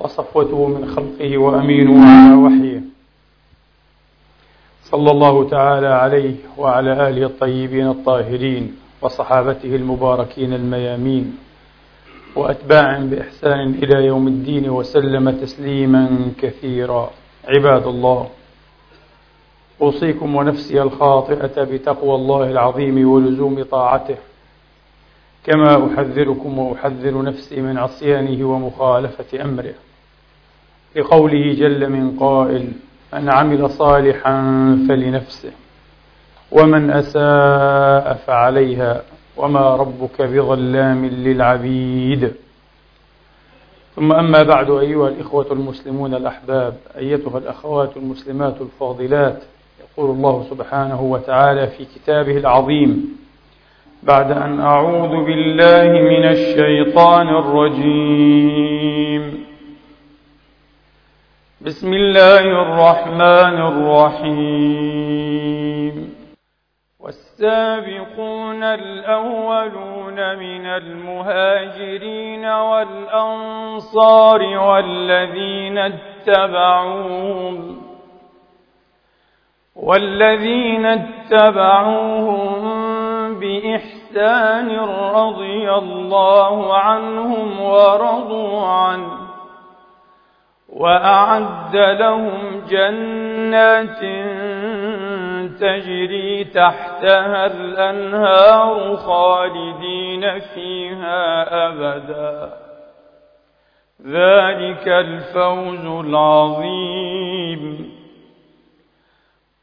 وصفوته من خلقه وأمينه على وحيه. صلى الله تعالى عليه وعلى آله الطيبين الطاهرين وصحابته المباركين الميامين. واتباع بإحسان إلى يوم الدين وسلم تسليما كثيرا. عباد الله أوصيكم ونفسي الخاطئة بتقوى الله العظيم ولزوم طاعته. كما أحذركم وأحذر نفسي من عصيانه ومخالفة أمره. لقوله جل من قائل من عمل صالحا فلنفسه ومن أساء فعليها وما ربك بظلام للعبيد. ثم أما بعد أيها الإخوة المسلمون الأحباب أيتها الأخوات المسلمات الفاضلات يقول الله سبحانه وتعالى في كتابه العظيم بعد أن أعوذ بالله من الشيطان الرجيم. بسم الله الرحمن الرحيم. والسابقون الأولون من المهاجرين والأنصار والذين اتبعوهم والذين اتبعوهم بإحسان رضي الله عنهم ورضوا عنه. وأعد لهم جنات تجري تحتها الأنهار خالدين فيها أبدا. ذلك الفوز العظيم.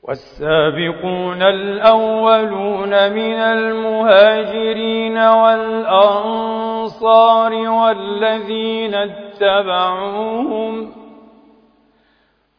والسابقون الأولون من المهاجرين والأنصار والذين اتبعوهم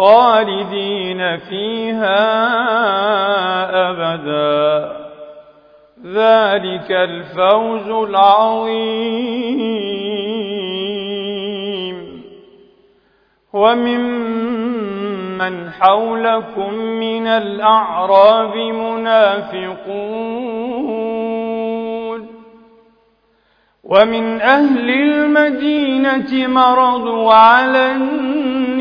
خالدين فيها أبدا. ذلك الفوز العظيم. وممن حولكم من الأعراب منافقون. ومن أهل المدينة مرضوا على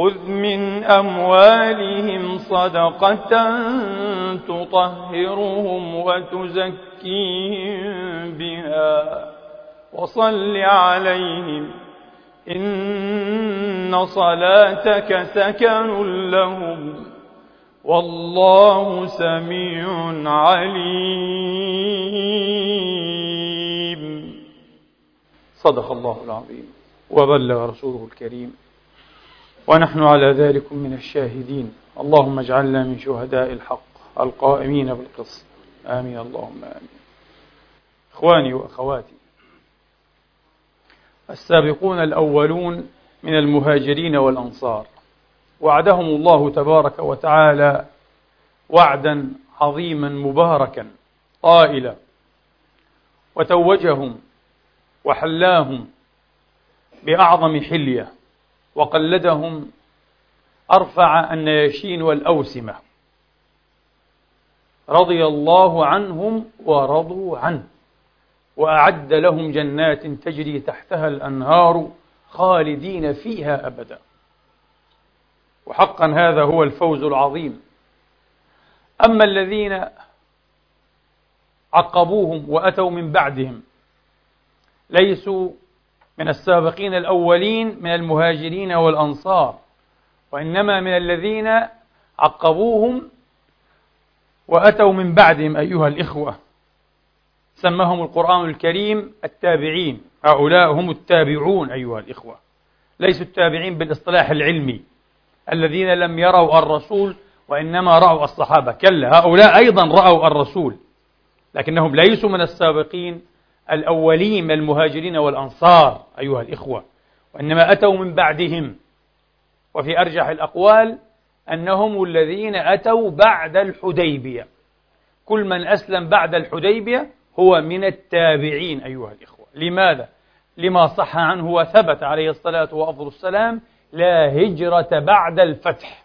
خذ من أموالهم صدقة تطهرهم وتزكيهم بها وصل عليهم إن صلاتك سكن لهم والله سميع عليم. صدق الله العظيم. وبلغ رسوله الكريم. ونحن على ذلك من الشاهدين. اللهم اجعلنا من شهداء الحق القائمين بالقسط. آمين. اللهم آمين. إخواني وأخواتي السابقون الأولون من المهاجرين والأنصار. وعدهم الله تبارك وتعالى وعدا عظيما مباركا قائلا. وتوجهم وحلاهم بأعظم حلية. وقلدهم أرفع النياشين والأوسمة رضي الله عنهم ورضوا عنه. وأعد لهم جنات تجري تحتها الأنهار خالدين فيها أبدا. وحقا هذا هو الفوز العظيم. أما الذين عقبوهم وأتوا من بعدهم ليسوا من السابقين الأولين من المهاجرين والأنصار وإنما من الذين عقبوهم وأتوا من بعدهم أيها الإخوة. سماهم القرآن الكريم التابعين هؤلاء هم التابعون أيها الإخوة. ليسوا التابعين بالإصطلاح العلمي الذين لم يروا الرسول وإنما رأوا الصحابة. كلا هؤلاء أيضا رأوا الرسول لكنهم ليسوا من السابقين الأولين من المهاجرين والأنصار أيها الإخوة وإنما أتوا من بعدهم. وفي أرجح الأقوال أنهم الذين أتوا بعد الحديبية. كل من أسلم بعد الحديبية هو من التابعين أيها الإخوة. لماذا؟ لما صح عنه وثبت عليه الصلاة وأفضل السلام لا هجرة بعد الفتح.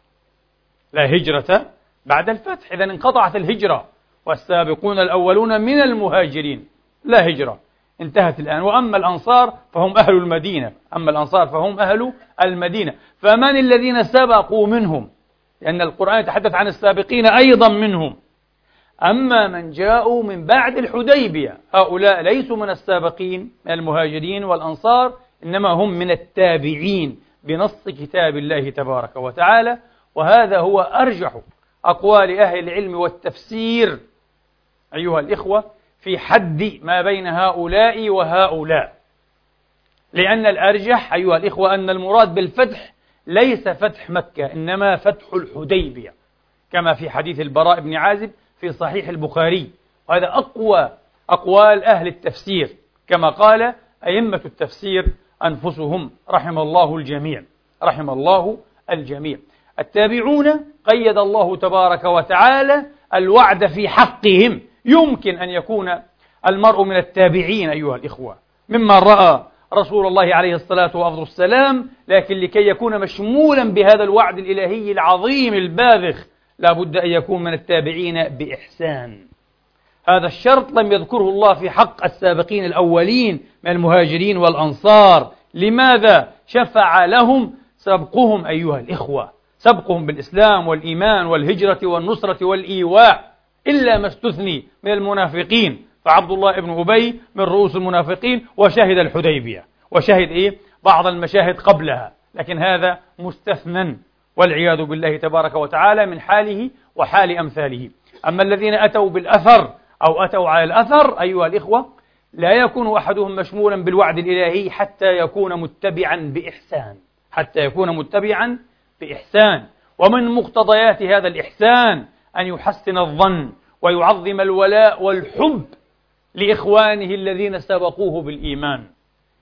لا هجرة بعد الفتح. إذا انقطعت الهجرة والسابقون الأولون من المهاجرين. لا هجرة. انتهت الآن. وأما الأنصار فهم أهل المدينة. أما الأنصار فهم أهل المدينة. فمن الذين سبقوا منهم؟ لأن القرآن يتحدث عن السابقين أيضا منهم. أما من جاءوا من بعد الحديبية هؤلاء ليسوا من السابقين من المهاجرين والأنصار إنما هم من التابعين بنص كتاب الله تبارك وتعالى. وهذا هو أرجح أقوال أهل العلم والتفسير. أيها الإخوة في حد ما بين هؤلاء وهؤلاء. لأن الأرجح أيها الإخوة أن المراد بالفتح ليس فتح مكة إنما فتح الحديبية كما في حديث البراء بن عازب في صحيح البخاري. وهذا أقوى أقوال أهل التفسير كما قال أئمة التفسير أنفسهم رحم الله الجميع رحم الله الجميع. التابعون قيد الله تبارك وتعالى الوعد في حقهم يمكن أن يكون المرء من التابعين أيها الإخوة. ممن رأى رسول الله عليه الصلاة والسلام لكن لكي يكون مشمولا بهذا الوعد الإلهي العظيم الباذخ لا بد أن يكون من التابعين بإحسان. هذا الشرط لم يذكره الله في حق السابقين الأولين من المهاجرين والأنصار. لماذا شفع لهم سبقهم أيها الإخوة؟ سبقهم بالإسلام والإيمان والهجرة والنصرة والإيواء. إلا ما استثني من المنافقين فعبد الله بن أبي من رؤوس المنافقين وشهد الحديبية. وشهد إيه؟ بعض المشاهد قبلها. لكن هذا مستثنى والعياذ بالله تبارك وتعالى من حاله وحال أمثاله. أما الذين أتوا بالأثر أو أتوا على الأثر أيها الإخوة لا يكون أحدهم مشمولا بالوعد الإلهي حتى يكون متبعا بإحسان. حتى يكون متبعا بإحسان. ومن مقتضيات هذا الإحسان أن يحسن الظن ويعظم الولاء والحب لإخوانه الذين سبقوه بالإيمان.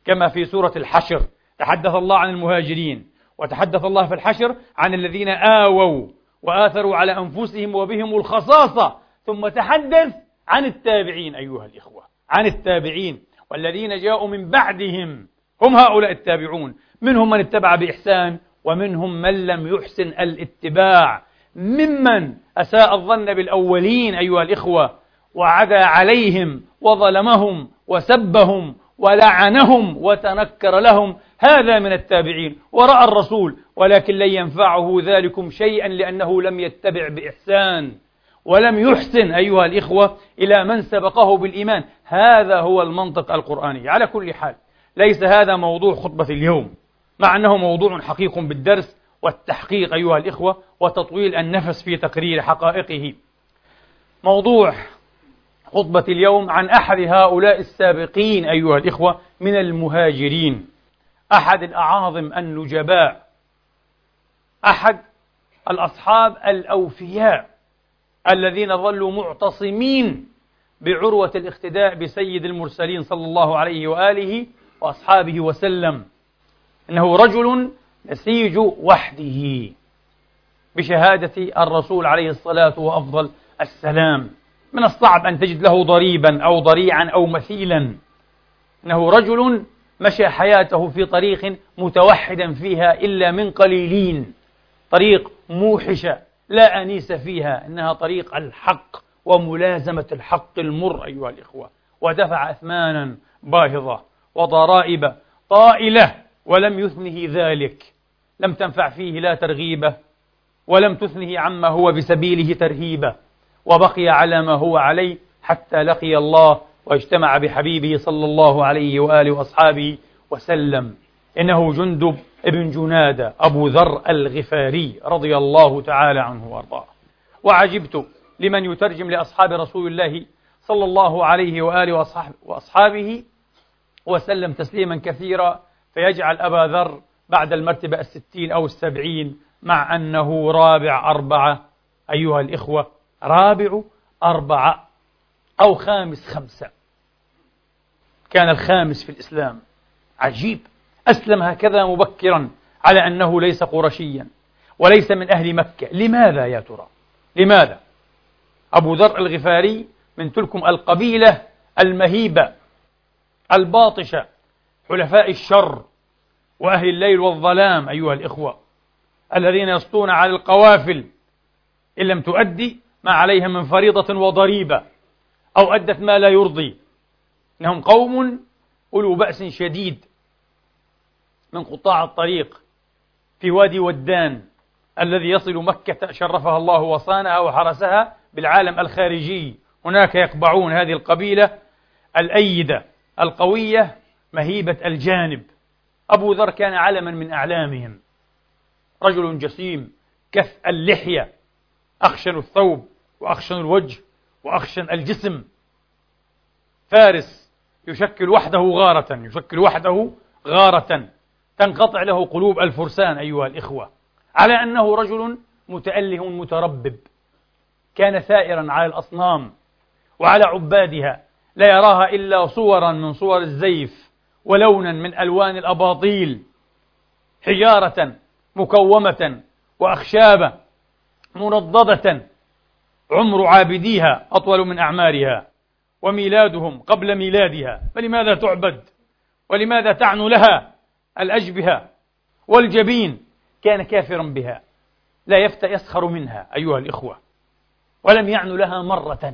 كما في سورة الحشر تحدث الله عن المهاجرين وتحدث الله في الحشر عن الذين آووا وآثروا على أنفسهم وبهم الخصاصة. ثم تحدث عن التابعين أيها الإخوة عن التابعين والذين جاءوا من بعدهم. هم هؤلاء التابعون. منهم من اتبع بإحسان ومنهم من لم يحسن الاتباع. ممن أساء الظن بالأولين أيها الإخوة وعدا عليهم وظلمهم وسبهم ولعنهم وتنكر لهم. هذا من التابعين ورأى الرسول ولكن لن ينفعه ذلكم شيئا لأنه لم يتبع بإحسان ولم يحسن أيها الإخوة إلى من سبقه بالإيمان. هذا هو المنطق القرآني. على كل حال ليس هذا موضوع خطبة اليوم مع أنه موضوع حقيق بالدرس والتحقيق أيها الإخوة وتطويل النفس في تقرير حقائقه. موضوع خطبة اليوم عن أحد هؤلاء السابقين أيها الإخوة من المهاجرين. أحد الأعاظم النجباء. أحد الأصحاب الأوفياء الذين ظلوا معتصمين بعروة الاقتداء بسيد المرسلين صلى الله عليه وآله وأصحابه وسلم. إنه رجل نسيج وحده بشهادة الرسول عليه الصلاة وأفضل السلام. من الصعب أن تجد له ضريبا أو ضريعا أو مثيلا. إنه رجل مشى حياته في طريق متوحدا فيها إلا من قليلين. طريق موحشة لا أنيس فيها إنها طريق الحق وملازمة الحق المر أيها الإخوة. ودفع أثمانا باهظة وضرائب طائلة. ولم يثنه ذلك لم تنفع فيه لا ترغيبة ولم تثنه عما هو بسبيله ترهيبة وبقي على ما هو عليه حتى لقي الله واجتمع بحبيبه صلى الله عليه وآله وأصحابه وسلم. إنه جندب ابن جنادة أبو ذر الغفاري رضي الله تعالى عنه وأرضاه. وعجبت لمن يترجم لأصحاب رسول الله صلى الله عليه وآله وأصحابه وسلم تسليما كثيرا فيجعل أبا ذر بعد المرتبة الستين أو السبعين مع أنه رابع أربعة. أيها الإخوة رابع أربعة أو خامس خمسة. كان الخامس في الإسلام. عجيب. أسلم هكذا مبكرا على أنه ليس قرشيا وليس من أهل مكة. لماذا يا ترى؟ لماذا؟ أبو ذر الغفاري من تلكم القبيلة المهيبة الباطشة. حلفاء الشر وأهل الليل والظلام أيها الإخوة الذين يسطون على القوافل إن لم تؤدي ما عليها من فريضة وضريبة أو أدت ما لا يرضي. إنهم قوم أولو بأس شديد من قطاع الطريق في وادي ودان الذي يصل مكة شرفها الله وصانها وحرسها بالعالم الخارجي. هناك يقبعون هذه القبيلة الأيدة القوية مهيبة الجانب. أبو ذر كان علما من أعلامهم. رجل جسيم كف اللحية. أخشن الثوب وأخشن الوجه وأخشن الجسم. فارس يشكل وحده غارة يشكل وحده غارة. تنقطع له قلوب الفرسان أيها الإخوة. على أنه رجل متأله متربب. كان ثائرا على الأصنام وعلى عبادها. لا يراها إلا صورا من صور الزيف. ولونا من ألوان الأباطيل حجارة مكومة وأخشابة منضدة عمر عابديها أطول من أعمارها وميلادهم قبل ميلادها. فلماذا تعبد؟ ولماذا تعنو لها؟ الأجبهة والجبين. كان كافرا بها لا يفتى يسخر منها أيها الإخوة. ولم يعن لها مرة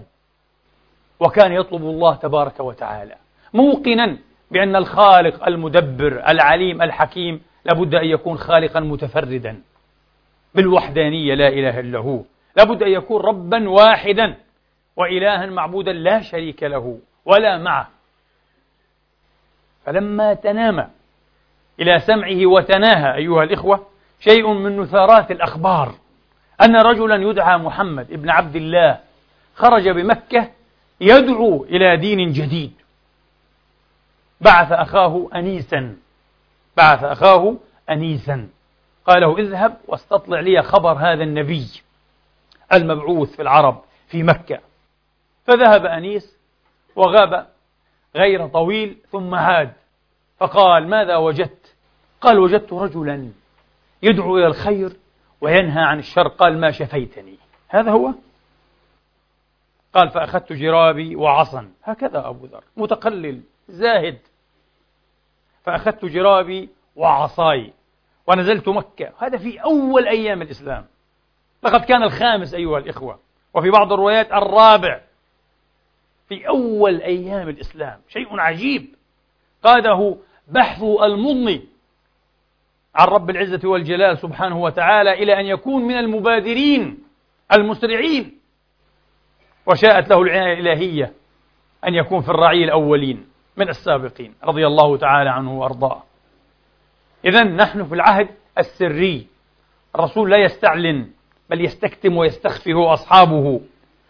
وكان يطلب الله تبارك وتعالى موقنا بأن الخالق المدبر العليم الحكيم لابد أن يكون خالقا متفردا. بالوحدانية لا إله إلا هو. لابد أن يكون ربا واحدا وإلها معبودا لا شريك له ولا معه. فلما تنام إلى سمعه وتناهى أيها الإخوة شيء من نثارات الأخبار. أن رجلا يدعى محمد ابن عبد الله خرج بمكة يدعو إلى دين جديد. بعث أخاه أنيسا. بعث أخاه أنيسا. قال له اذهب واستطلع لي خبر هذا النبي المبعوث في العرب في مكة. فذهب أنيس وغاب غير طويل ثم عاد فقال ماذا وجدت؟ قال وجدت رجلا يدعو إلى الخير وينهى عن الشر. قال ما شفيتني. هذا هو؟ قال فأخذت جرابي وعصا. هكذا أبو ذر متقلل زاهد. فأخذت جرابي وعصاي ونزلت مكة. هذا في أول أيام الإسلام. لقد كان الخامس أيها الإخوة. وفي بعض الروايات الرابع. في أول أيام الإسلام. شيء عجيب. قاده بحث المضني عن رب العزة والجلال سبحانه وتعالى إلى أن يكون من المبادرين المسرعين وشاءت له العناية الإلهية أن يكون في الرعي الأولين. من السابقين رضي الله تعالى عنه وأرضاه. إذا نحن في العهد السري الرسول لا يستعلن بل يستكتم ويستخفي هو أصحابه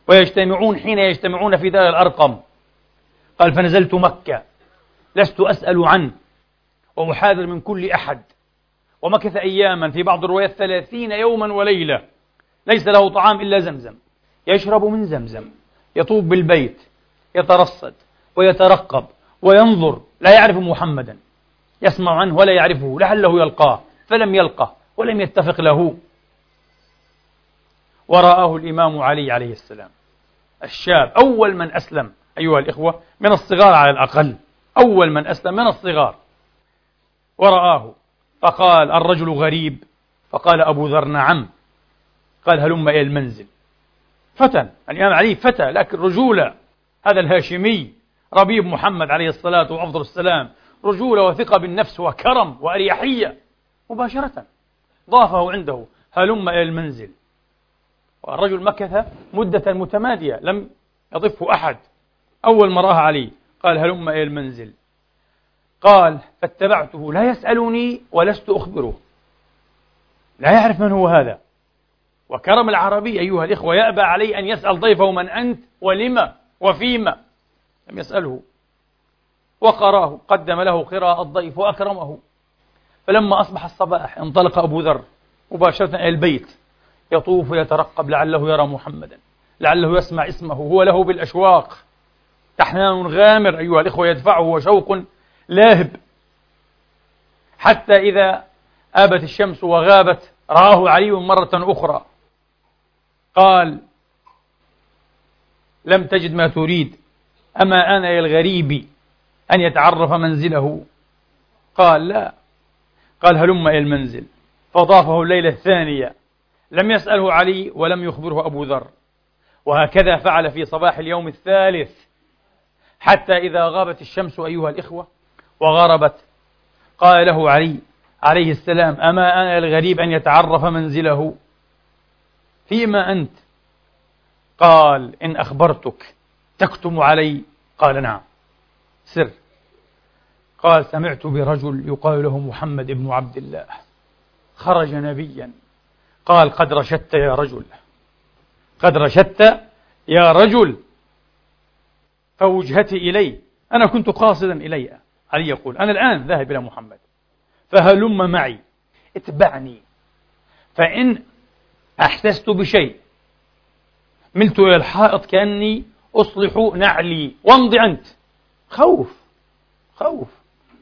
ويجتمعون حين يجتمعون في دار الأرقم. قال فنزلت مكة لست أسأل عنه وأحاذر من كل أحد ومكث أياما في بعض الروايات ثلاثين يوما وليلة ليس له طعام إلا زمزم. يشرب من زمزم يطوف بالبيت يترصد ويترقب وينظر لا يعرف محمدا. يسمع عنه ولا يعرفه لعله يلقاه فلم يلقه ولم يتفق له. ورآه الإمام علي عليه السلام. الشاب أول من أسلم أيها الإخوة من الصغار على الأقل. أول من أسلم من الصغار. ورآه فقال الرجل غريب. فقال أبو ذر نعم. قال هلم إلى المنزل. فتى الإمام علي فتى لكن رجولة هذا الهاشمي ربيب محمد عليه الصلاة وأفضل السلام رجولة وثقة بالنفس وكرم وأريحية مباشرة ضافه عنده هلم إلى المنزل. والرجل مكث مدة متمادية لم يضفه أحد. أول ما رآها علي قال هلم إلى المنزل. قال فاتبعته لا يسألني ولست أخبره. لا يعرف من هو هذا. وكرم العربي أيها الإخوة يأبى علي أن يسأل ضيفه من أنت ولما وفيما. لم يسأله. وقراه قدم له قراءة الضيف وأكرمه. فلما أصبح الصباح انطلق أبو ذر مباشرة إلى البيت. يطوف ويترقب لعله يرى محمدا. لعله يسمع اسمه. هو له بالأشواق. تحنان غامر أيها الإخوة يدفعه وشوق لاهب. حتى إذا آبت الشمس وغابت رآه علي مرة أخرى. قال لم تجد ما تريد. أما أنا للغريب أن يتعرف منزله؟ قال لا. قال هلم إلى المنزل. فضافه الليلة الثانية. لم يسأله علي ولم يخبره أبو ذر. وهكذا فعل في صباح اليوم الثالث. حتى إذا غابت الشمس أيها الإخوة وغربت. قال له علي عليه السلام أما أنا الغريب أن يتعرف منزله؟ فيما أنت؟ قال إن أخبرتك تكتم علي؟ قال نعم. سر. قال سمعت برجل يقال له محمد بن عبد الله. خرج نبيا. قال قد رشدت يا رجل. قد رشدت يا رجل. فوجهتي إلي. أنا كنت قاصدا إلي. علي يقول أنا الآن ذاهب إلى محمد. فهلم معي. اتبعني. فإن أحسست بشيء. ملت إلى الحائط كأني أصلح نعلي. وامض أنت. خوف. خوف.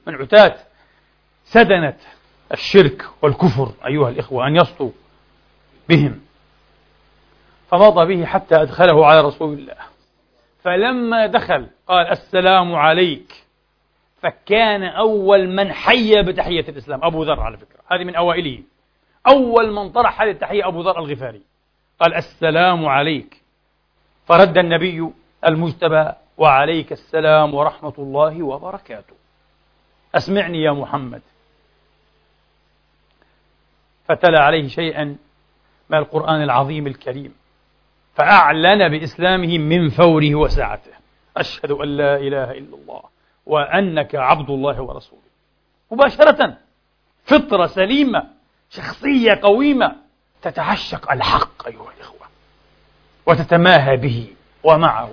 من عتاة سدنت الشرك والكفر أيها الإخوة أن يسطوا بهم. فمضى به حتى أدخله على رسول الله. فلما دخل قال السلام عليك. فكان أول من حي بتحية الإسلام. أبو ذر على فكرة. هذه من أوائله. أول من طرح هذه التحية أبو ذر الغفاري. قال السلام عليك. فرد النبي المجتبى وعليك السلام ورحمة الله وبركاته. أسمعني يا محمد. فتلا عليه شيئا من القرآن العظيم الكريم. فأعلن بإسلامه من فوره وسعته. أشهد أن لا إله إلا الله وأنك عبد الله ورسوله. مباشرة فطرة سليمة شخصية قويمة تتعشق الحق أيها الإخوة. وتتماهى به ومعه.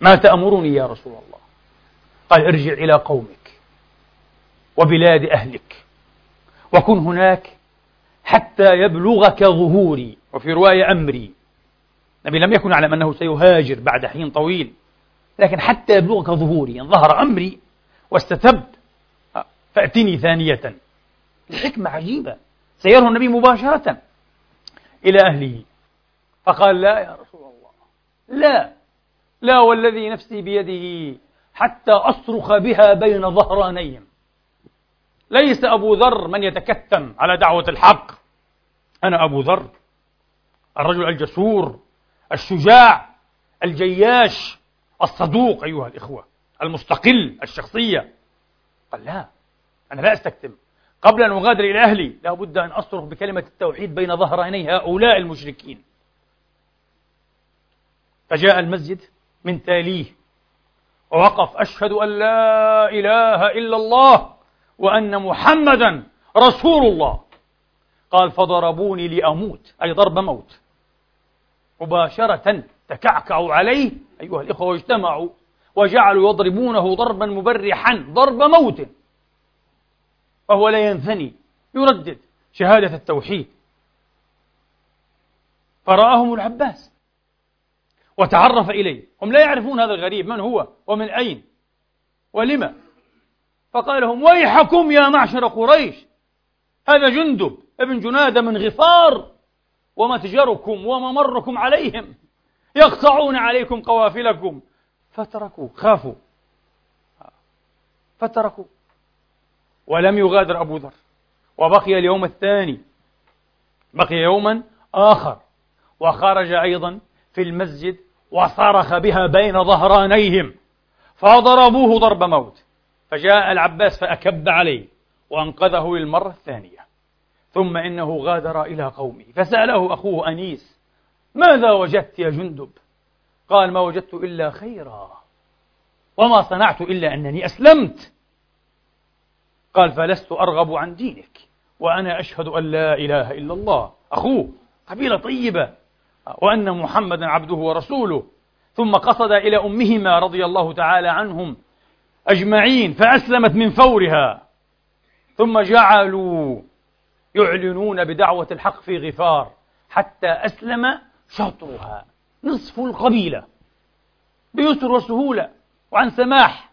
ما تأمرني يا رسول الله؟ قال ارجع إلى قومك وبلاد أهلك وكن هناك حتى يبلغك ظهوري. وفي رواية أمري. النبي لم يكن يعلم أنه سيهاجر بعد حين طويل لكن حتى يبلغك ظهوري. إن ظهر أمري واستتبت فأتني ثانية. الحكمة عجيبة. سيره النبي مباشرة إلى أهله. فقال لا يا رسول الله. لا. لا والذي نفسي بيده حتى أصرخ بها بين ظهرانيهم. ليس أبو ذر من يتكتم على دعوة الحق. أنا أبو ذر. الرجل الجسور الشجاع الجياش الصدوق أيها الإخوة. المستقل الشخصية. قال لا. أنا لا أستكتم. قبل أن أغادر إلى أهلي لا بد أن أصرخ بكلمة التوحيد بين ظهراني هؤلاء المشركين. فجاء المسجد من تاليه ووقف أشهد أن لا إله إلا الله وأن محمدا رسول الله. قال فضربوني لأموت أي ضرب موت. مباشرة تكعكعوا عليه أيها الإخوة واجتمعوا وجعلوا يضربونه ضربا مبرحا ضرب موت. فهو لا ينثني يردد شهادة التوحيد. فرآهم العباس. وتعرف إليه. هم لا يعرفون هذا الغريب من هو ومن أين ولما. فقال لهم ويحكم يا معشر قريش. هذا جندب ابن جنادة من غفار ومتجركم وممركم عليهم. يقطعون عليكم قوافلكم. فتركوا خافوا. فتركوا. ولم يغادر أبو ذر. وبقي اليوم الثاني. بقي يوما آخر. وخرج أيضا في المسجد وصرخ بها بين ظهرانيهم فضربوه ضرب موت. فجاء العباس فأكب عليه وأنقذه للمرة الثانية. ثم إنه غادر إلى قومه فسأله أخوه أنيس ماذا وجدت يا جندب؟ قال ما وجدت إلا خيرا وما صنعت إلا أنني أسلمت. قال فلست أرغب عن دينك وأنا أشهد أن لا إله إلا الله. أخوه قبيلة طيبة وأن محمدا عبده ورسوله. ثم قصد إلى أمهما رضي الله تعالى عنهم أجمعين فأسلمت من فورها. ثم جعلوا يعلنون بدعوة الحق في غفار حتى أسلم شطرها نصف القبيلة بيسر وسهولة وعن سماح.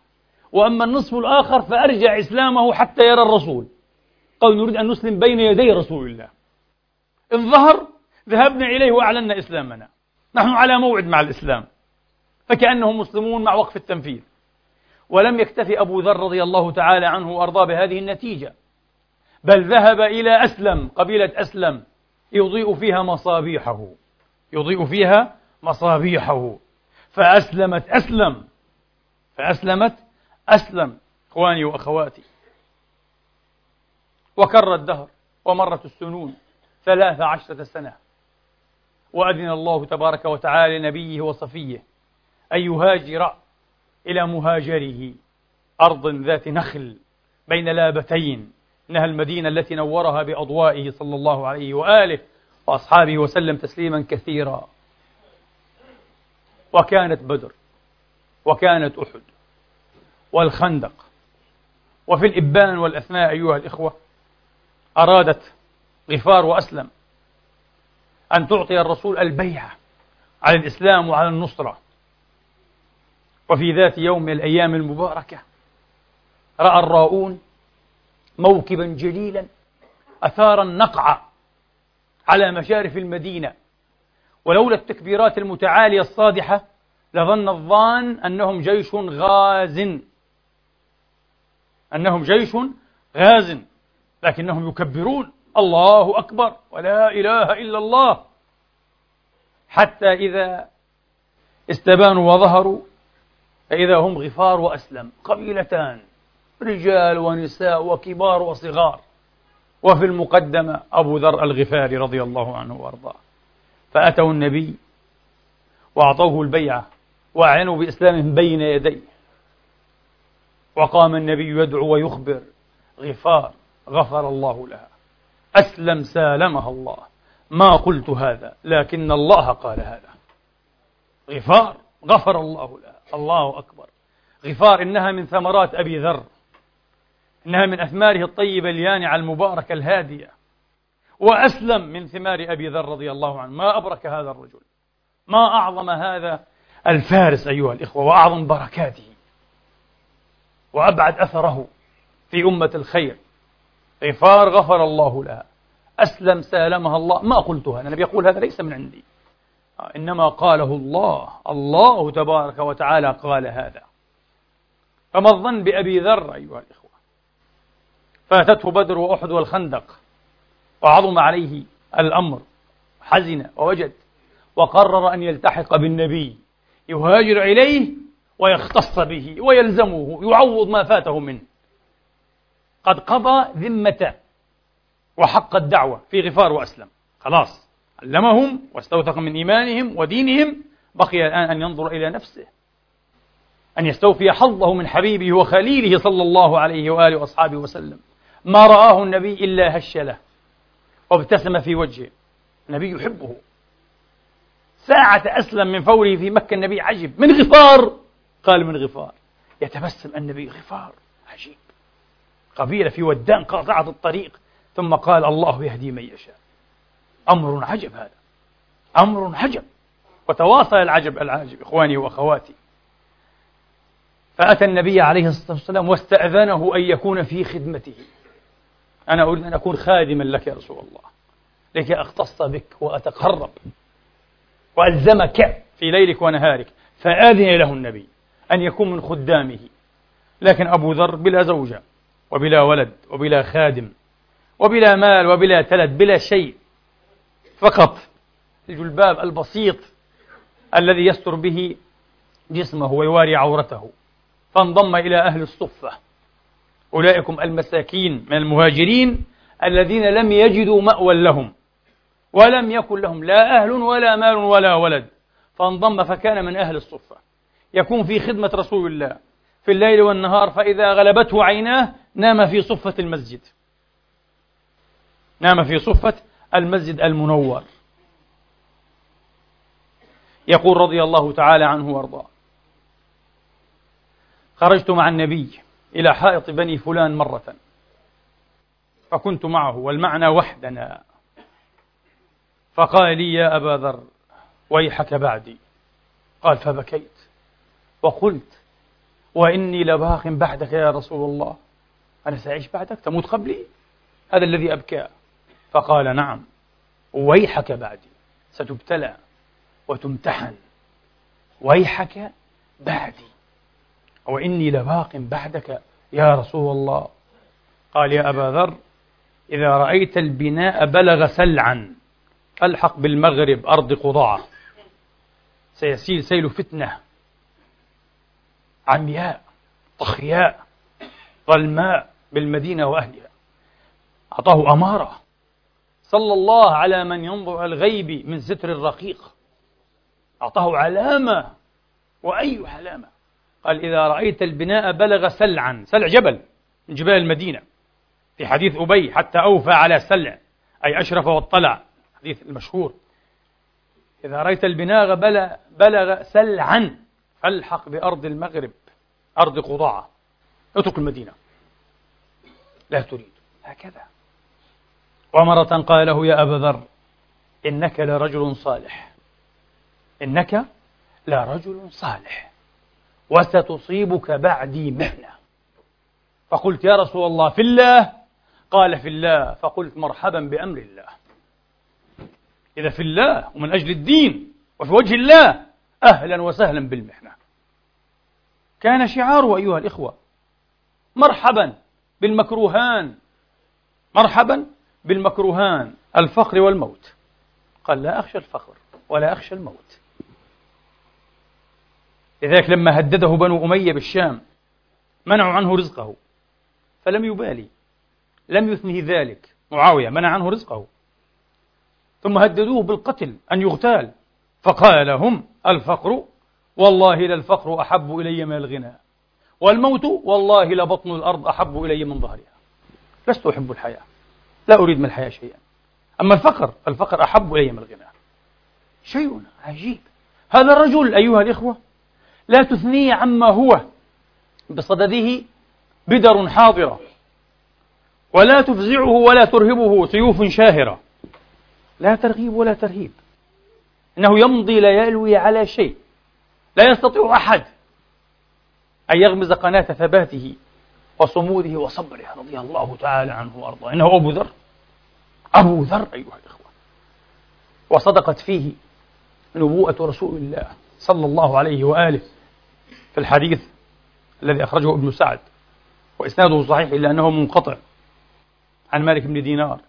وأما النصف الآخر فأرجع إسلامه حتى يرى الرسول. قال نريد أن نسلم بين يدي رسول الله. إن ظهر ذهبنا إليه وأعلنا إسلامنا. نحن على موعد مع الإسلام. فكأنهم مسلمون مع وقف التنفيذ. ولم يكتفي أبو ذر رضي الله تعالى عنه وأرضاه بهذه النتيجة. بل ذهب إلى أسلم قبيلة أسلم يضيء فيها مصابيحه. يضيء فيها مصابيحه. فأسلمت أسلم. فأسلمت أسلم. إخواني وأخواتي. وكر الدهر ومرت السنون ثلاث عشرة سنة. وأذن الله تبارك وتعالى لنبيه وصفيه أن يهاجر إلى مهاجره أرض ذات نخل بين لابتين إنها المدينة التي نورها بأضوائه صلى الله عليه وآله وأصحابه وسلم تسليما كثيرا. وكانت بدر وكانت أحد والخندق وفي الإبان والأثناء أيها الإخوة أرادت غفار وأسلم أن تعطي الرسول البيعة على الإسلام وعلى النصرة. وفي ذات يوم من الأيام المباركة رأى الراؤون موكبا جليلا أثار النقع على مشارف المدينة. ولولا التكبيرات المتعالية الصادحة لظن الظان أنهم جيش غاز. أنهم جيش غاز لكنهم يكبرون. الله أكبر ولا إله إلا الله. حتى إذا استبانوا وظهروا فإذا هم غفار وأسلم قبيلتان رجال ونساء وكبار وصغار. وفي المقدمة أبو ذر الغفاري رضي الله عنه وأرضاه. فأتوا النبي وأعطوه البيعة وأعلنوا بإسلامهم بين يديه. وقام النبي يدعو ويخبر غفار غفر الله لها. أسلم سالمها الله. ما قلت هذا لكن الله قال هذا. غفار غفر الله لها الله أكبر. غفار إنها من ثمرات أبي ذر. إنها من أثماره الطيبة اليانعة المباركة الهادية. وأسلم من ثمار أبي ذر رضي الله عنه. ما أبرك هذا الرجل. ما أعظم هذا الفارس أيها الإخوة وأعظم بركاته. وأبعد أثره في أمة الخير. غفار غفر الله لها. أسلم سالمها الله. ما قلتها النبي يقول هذا ليس من عندي. إنما قاله الله. الله تبارك وتعالى قال هذا. فما الظن بأبي ذر أيها الإخوة؟ فاتته بدر وأحد والخندق. وعظم عليه الأمر. حزن ووجد. وقرر أن يلتحق بالنبي. يهاجر إليه ويختص به. ويلزمه. يعوض ما فاته منه. قد قضى ذمته وحق الدعوة في غفار وأسلم. خلاص. علمهم واستوثق من إيمانهم ودينهم. بقي الآن أن ينظر إلى نفسه. أن يستوفي حظه من حبيبه وخليله صلى الله عليه وآله وأصحابه وسلم. ما رآه النبي إلا هش له وابتسم في وجهه. النبي يحبه. ساعة أسلم من فوره في مكة النبي عجب. من غفار؟ قال من غفار. يتبسم النبي غفار. عجيب. قبيلة في ودان قاطعة الطريق ثم قال الله يهدي من يشاء. أمر عجب هذا. أمر عجب. وتواصل العجب العاجب إخواني وأخواتي. فأتى النبي عليه الصلاة والسلام واستأذنه أن يكون في خدمته. أنا أريد أن أكون خادما لك يا رسول الله. لكي أختص بك وأتقرب. وألزمك في ليلك ونهارك. فآذن له النبي أن يكون من خدامه. لكن أبو ذر بلا زوجة. وبلا ولد وبلا خادم وبلا مال وبلا تلد بلا شيء. فقط الجلباب البسيط الذي يستر به جسمه ويواري عورته. فانضم إلى أهل الصفة. أولئكم المساكين من المهاجرين الذين لم يجدوا مأوى لهم. ولم يكن لهم لا أهل ولا مال ولا ولد. فانضم فكان من أهل الصفة. يكون في خدمة رسول الله. في الليل والنهار فإذا غلبته عيناه نام في صفة المسجد. نام في صفة المسجد المنور. يقول رضي الله تعالى عنه وأرضاه خرجت مع النبي إلى حائط بني فلان مرة فكنت معه والمعنى وحدنا. فقال لي يا أبا ذر ويحك بعدي. قال فبكيت. وقلت وإني لباق بعدك يا رسول الله. أنا سأعيش بعدك؟ تموت قبلي؟ هذا الذي أبكى. فقال نعم. ويحك بعدي. ستبتلى وتمتحن. ويحك بعدي. وإني لباق بعدك يا رسول الله. قال يا أبا ذر إذا رأيت البناء بلغ سلعا ألحق بالمغرب أرض قضاعة سيسيل سيل فتنة. عمياء طخياء ظلماء بالمدينة وأهلها. أعطاه أمارة. صلى الله على من ينظر الغيب من ستر الرقيق. أعطاه علامة. وأي علامة؟ قال إذا رأيت البناء بلغ سلعا سلع جبل من جبال المدينة. في حديث أبي حتى أوفى على سلع أي أشرف واطلع الحديث المشهور. إذا رأيت البناء بلغ سلعا. فالحق بأرض المغرب أرض قضاعة اترك المدينة. لا تريد. هكذا. ومرة قال له يا أبا ذر إنك لرجل صالح. إنك لرجل صالح. وستصيبك بعدي مهنة. فقلت يا رسول الله في الله؟ قال في الله. فقلت مرحبا بأمر الله. إذا في الله ومن أجل الدين وفي وجه الله أهلا وسهلا بالمحنة كان شعاره أيها الإخوة. مرحبا بالمكروهان. مرحبا بالمكروهان. الفقر والموت. قال لا أخشى الفقر ولا أخشى الموت. لذلك لما هدده بنو أمية بالشام منعوا عنه رزقه. فلم يبالي. لم يثنه ذلك. معاوية منع عنه رزقه. ثم هددوه بالقتل أن يغتال. فقال لهم الفقر والله للفقر أحب إلي من الغنى والموت والله لبطن الأرض أحب إلي من ظهرها. لست أحب الحياة لا أريد من الحياة شيئا. أما الفقر فالفقر أحب إلي من الغنى. شيء عجيب. هذا الرجل أيها الإخوة لا تثنيه عما هو بصدده بدر حاضرة ولا تفزعه ولا ترهبه سيوف شاهرة. لا ترغيب ولا ترهيب. إنه يمضي لا يلوي على شيء. لا يستطيع أحد أن يغمز قناة ثباته وصموده وصبره رضي الله تعالى عنه وأرضاه. إنه أبو ذر. أبو ذر أيها الإخوة. وصدقت فيه نبوءة رسول الله صلى الله عليه وآله في الحديث الذي أخرجه ابن سعد. وإسناده صحيح إلا أنه منقطع عن مالك بن دينار.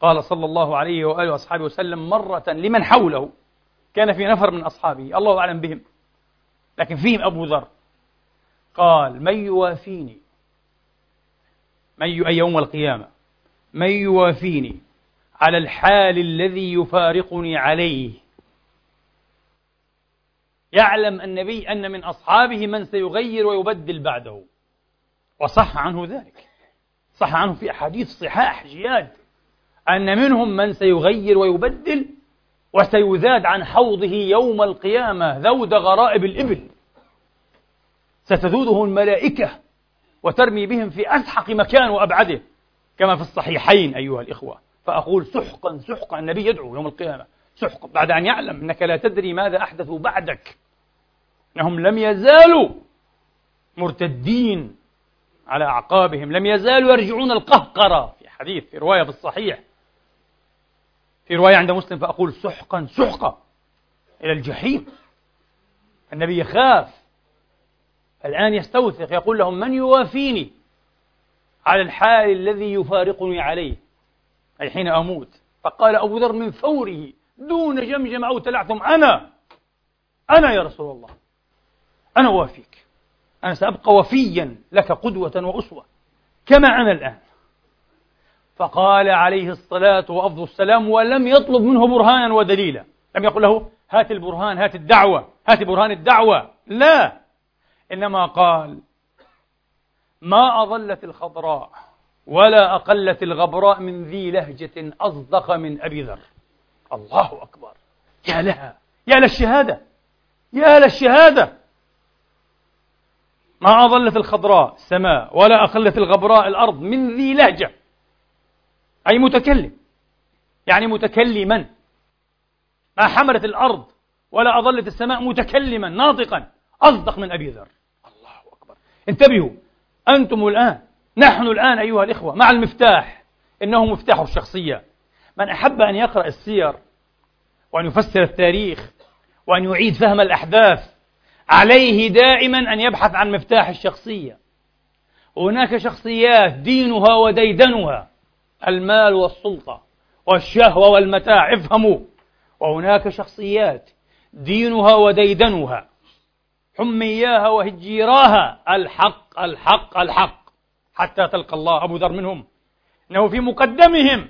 قال صلى الله عليه وآله وأصحابه وسلم مرة لمن حوله كان في نفر من أصحابه. الله أعلم بهم. لكن فيهم أبو ذر. قال من يوافيني؟ من أي يوم القيامة. من يوافيني على الحال الذي يفارقني عليه. يعلم النبي أن من أصحابه من سيغير ويبدل بعده. وصح عنه ذلك. صح عنه في أحاديث صحاح جياد أن منهم من سيغير ويبدل وسيذاد عن حوضه يوم القيامة ذود غرائب الإبل. ستذوده الملائكة وترمي بهم في أسحق مكان وأبعده كما في الصحيحين أيها الإخوة. فأقول سحقا سحقا النبي يدعو يوم القيامة. سحقا بعد أن يعلم أنك لا تدري ماذا أحدثوا بعدك. أنهم لم يزالوا مرتدين على أعقابهم لم يزالوا يرجعون القهقرة. في حديث في رواية في الصحيح في رواية عند مسلم فأقول سحقا سحقا إلى الجحيم. النبي يخاف. الآن يستوثق. يقول لهم من يوافيني على الحال الذي يفارقني عليه؟ أي حين أموت. فقال أبو ذر من فوره دون جمجم أو تلعثم أنا أنا يا رسول الله أنا وافيك. أنا سأبقى وفيا لك قدوة وأسوة. كما أنا الآن. فقال عليه الصلاة وأفضل السلام ولم يطلب منه برهانا ودليلا. لم يقل له هات البرهان هات الدعوة هات برهان الدعوة. لا. إنما قال ما أظلت الخضراء ولا أقلت الغبراء من ذي لهجة أصدق من أبي ذر. الله أكبر. يا لها يا للشهادة يا للشهادة ما أظلت الخضراء السماء ولا أقلت الغبراء الأرض من ذي لهجة. أي متكلم. يعني متكلما. ما حملت الأرض ولا أظلت السماء متكلما ناطقا. أصدق من أبي ذر. الله أكبر. انتبهوا. أنتم الآن نحن الآن أيها الإخوة مع المفتاح. إنه مفتاح الشخصية. من أحب أن يقرأ السير وأن يفسر التاريخ وأن يعيد فهم الأحداث عليه دائما أن يبحث عن مفتاح الشخصية. هناك شخصيات دينها وديدنها. المال والسلطة والشهوة والمتاع افهموا. وهناك شخصيات دينها وديدنها حمياها وهجيراها الحق الحق الحق حتى تلقى الله أبو ذر منهم. إنه في مقدمهم.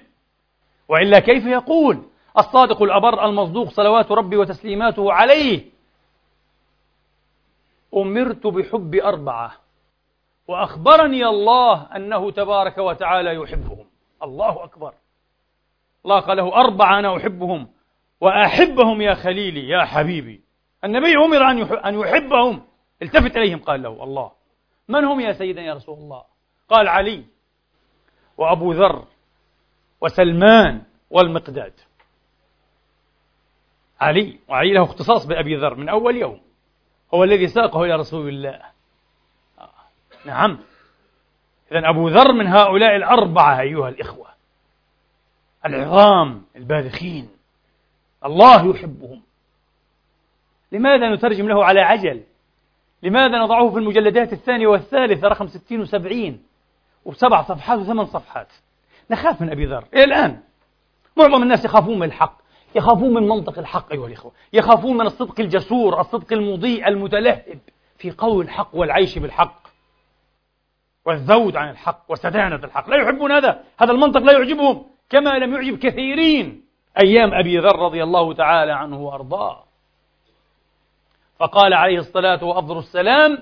وإلا كيف يقول الصادق الأبر المصدوق صلوات ربي وتسليماته عليه؟ أمرت بحب أربعة وأخبرني الله أنه تبارك وتعالى يحبهم. الله أكبر. الله قال له أربعة أنا أحبهم وأحبهم يا خليلي يا حبيبي. النبي أمر أن يحبهم. التفت إليهم قال له الله. من هم يا سيدنا يا رسول الله؟ قال علي وأبو ذر وسلمان والمقداد. علي وعلي له اختصاص بأبي ذر من أول يوم. هو الذي ساقه إلى رسول الله. آه. نعم. إذا أبو ذر من هؤلاء الأربعة أيها الإخوة. العظام الباذخين. الله يحبهم. لماذا نترجم له على عجل؟ لماذا نضعه في المجلدات الثانية والثالثة؟ رقم ستين وسبعين. وسبع صفحات وثمان صفحات. نخاف من أبي ذر. إلى الآن. معظم الناس يخافون من الحق. يخافون من منطق الحق أيها الإخوة. يخافون من الصدق الجسور الصدق المضيء المتلهب في قول الحق والعيش بالحق. والذود عن الحق وسدانة الحق. لا يحبون هذا. هذا المنطق لا يعجبهم. كما لم يعجب كثيرين أيام أبي ذر رضي الله تعالى عنه وأرضاه. فقال عليه الصلاة وأفضل السلام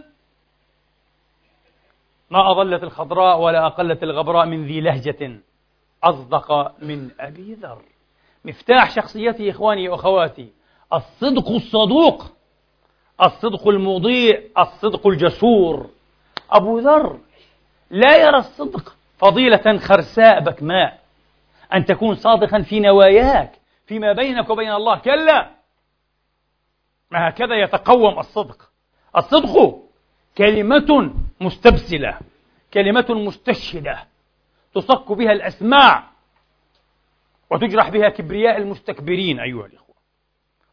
ما أظلت الخضراء ولا أقلت الغبراء من ذي لهجة أصدق من أبي ذر. مفتاح شخصيته إخواني وأخواتي. الصدق الصدوق الصدق المضيء الصدق الجسور. أبو ذر لا يرى الصدق فضيلة خرساء بكماء أن تكون صادقا في نواياك فيما بينك وبين الله. كلا! ما هكذا يتقوم الصدق. الصدق كلمة مستبسلة كلمة مستشهدة. تصك بها الأسماع وتجرح بها كبرياء المستكبرين أيها الإخوة.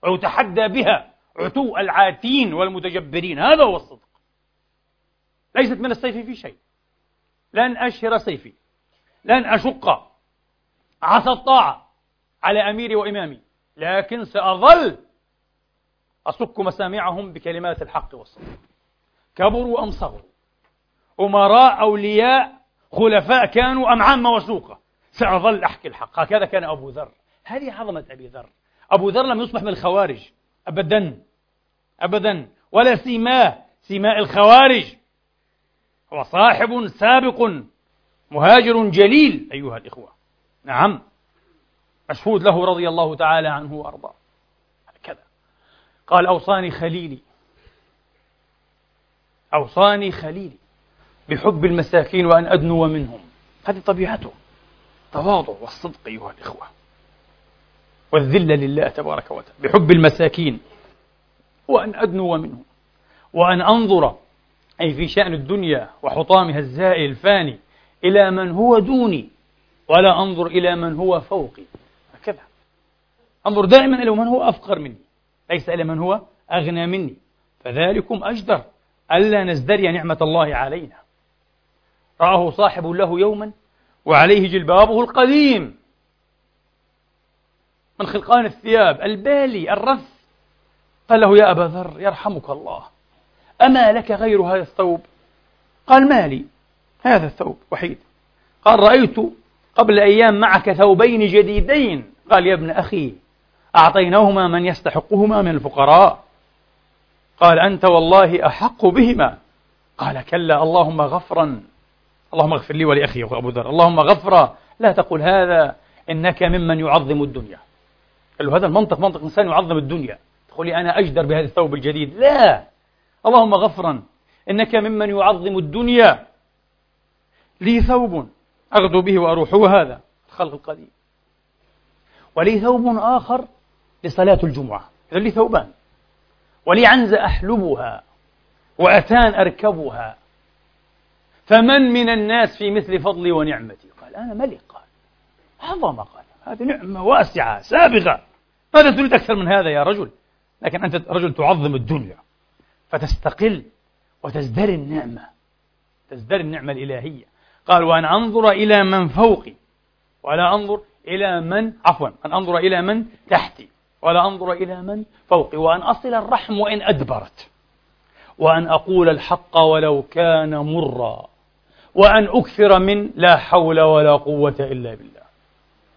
ويتحدى بها عتو العاتين والمتجبرين. هذا هو الصدق. ليست من السيف في شيء. لن أشهر سيفي لن أشق عصا الطاعة على أميري وإمامي لكن سأظل أصك مسامعهم بكلمات الحق والصدق كبروا أم صغروا؟ أمراء أولياء خلفاء كانوا أم عامة وسوقة سأظل أحكي الحق. هكذا كان أبو ذر. هذه عظمة أبي ذر. أبو ذر لم يصبح من الخوارج أبدا أبدا ولا سيماه سيماء الخوارج. هو صاحب سابق مهاجر جليل أيها الإخوة. نعم. مشهود له رضي الله تعالى عنه وأرضاه. هكذا. قال أوصاني خليلي. أوصاني خليلي. بحب المساكين وأن أدنو منهم. هذه طبيعته. تواضع والصدق أيها الإخوة. والذلة لله تبارك وتعالى. بحب المساكين وأن أدنو منهم. وأن أنظر أي في شأن الدنيا وحطامها الزائل الفاني إلى من هو دوني ولا أنظر إلى من هو فوقي. هكذا. أنظر دائما إلى من هو أفقر مني ليس إلى من هو أغنى مني. فذلكم أجدر ألا نزدري نعمة الله علينا. رآه صاحب له يوما وعليه جلبابه القديم. من خلقان الثياب البالي الرث قال له يا أبا ذر يرحمك الله. أما لك غير هذا الثوب؟ قال ما لي هذا الثوب وحيد. قال رأيت قبل أيام معك ثوبين جديدين. قال يا ابن أخي أعطيناهما من يستحقهما من الفقراء. قال أنت والله أحق بهما. قال كلا اللهم غفرا. اللهم اغفر لي ولأخي أبو ذر. اللهم غفرا. لا تقل هذا إنك ممن يعظم الدنيا. قال له هذا المنطق منطق إنسان يعظم الدنيا. تقول لي أنا أجدر بهذا الثوب الجديد؟ لا. اللهم غفرا. إنك ممن يعظم الدنيا. لي ثوب أغدو به وأروح. هو هذا الخلق القديم. ولي ثوب آخر لصلاة الجمعة. إذا لي ثوبان. ولي عنزة أحلبها وأتان أركبها. فمن من الناس في مثل فضلي ونعمتي؟ قال أنا ملك. قال عظمة قال. هذه نعمة واسعة سابغة ماذا تريد أكثر من هذا يا رجل؟ لكن أنت رجل تعظم الدنيا. فتستقل وتزدري النعمة تزدري النعمة الإلهية. قال وأن أنظر إلى من فوقي ولا أنظر إلى من عفوا أن أنظر إلى من تحتي ولا أنظر إلى من فوقي وأن أصل الرحم وإن أدبرت وأن أقول الحق ولو كان مرا وأن أكثر من لا حول ولا قوة إلا بالله.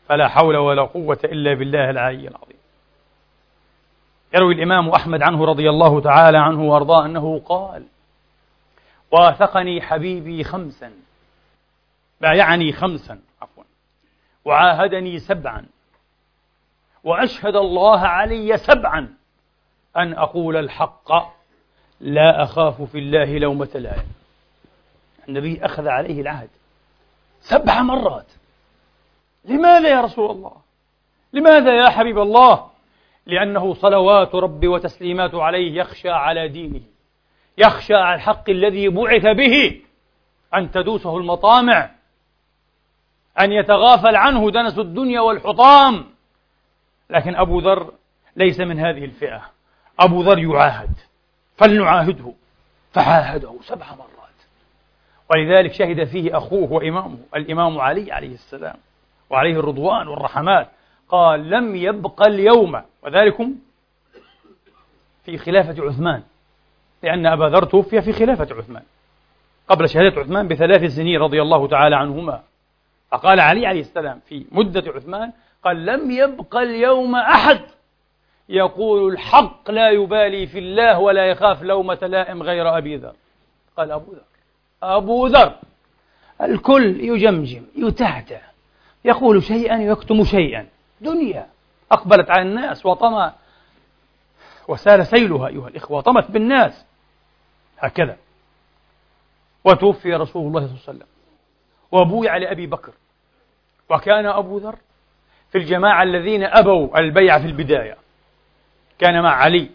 فلا حول ولا قوة إلا بالله العلي العظيم. يروي الإمام أحمد عنه رضي الله تعالى عنه وأرضاه أنه قال واثقني حبيبي خمسا بايعني خمسا عفوا وعاهدني سبعا وأشهد الله علي سبعا أن أقول الحق لا أخاف في الله لومة لائم النبي أخذ عليه العهد سبع مرات. لماذا يا رسول الله؟ لماذا يا حبيب الله؟ لأنه صلوات ربي وتسليماته عليه يخشى على دينه يخشى على الحق الذي بعث به أن تدوسه المطامع أن يتغافل عنه دنس الدنيا والحطام. لكن أبو ذر ليس من هذه الفئة. أبو ذر يعاهد فلنعاهده. فعاهده سبع مرات. ولذلك شهد فيه أخوه وإمامه الإمام علي عليه السلام وعليه الرضوان والرحمات. قال لم يبق اليوم. وذلكم في خلافة عثمان. لأن أبا ذر توفي في خلافة عثمان. قبل شهادة عثمان بثلاث سنين رضي الله تعالى عنهما. فقال علي عليه السلام في مدة عثمان قال لم يبق اليوم أحد. يقول الحق لا يبالي في الله ولا يخاف لومة لائم غير أبي ذر. قال أبو ذر. أبو ذر. الكل يجمجم يتهته يقول شيئا يكتم شيئا. دنيا أقبلت على الناس وطمى وسال سيلها أيها الإخوة طمت بالناس. هكذا. وتوفي رسول الله صلى الله عليه وسلم. وبويع لأبي بكر. وكان أبو ذر في الجماعة الذين أبوا البيع في البداية. كان مع علي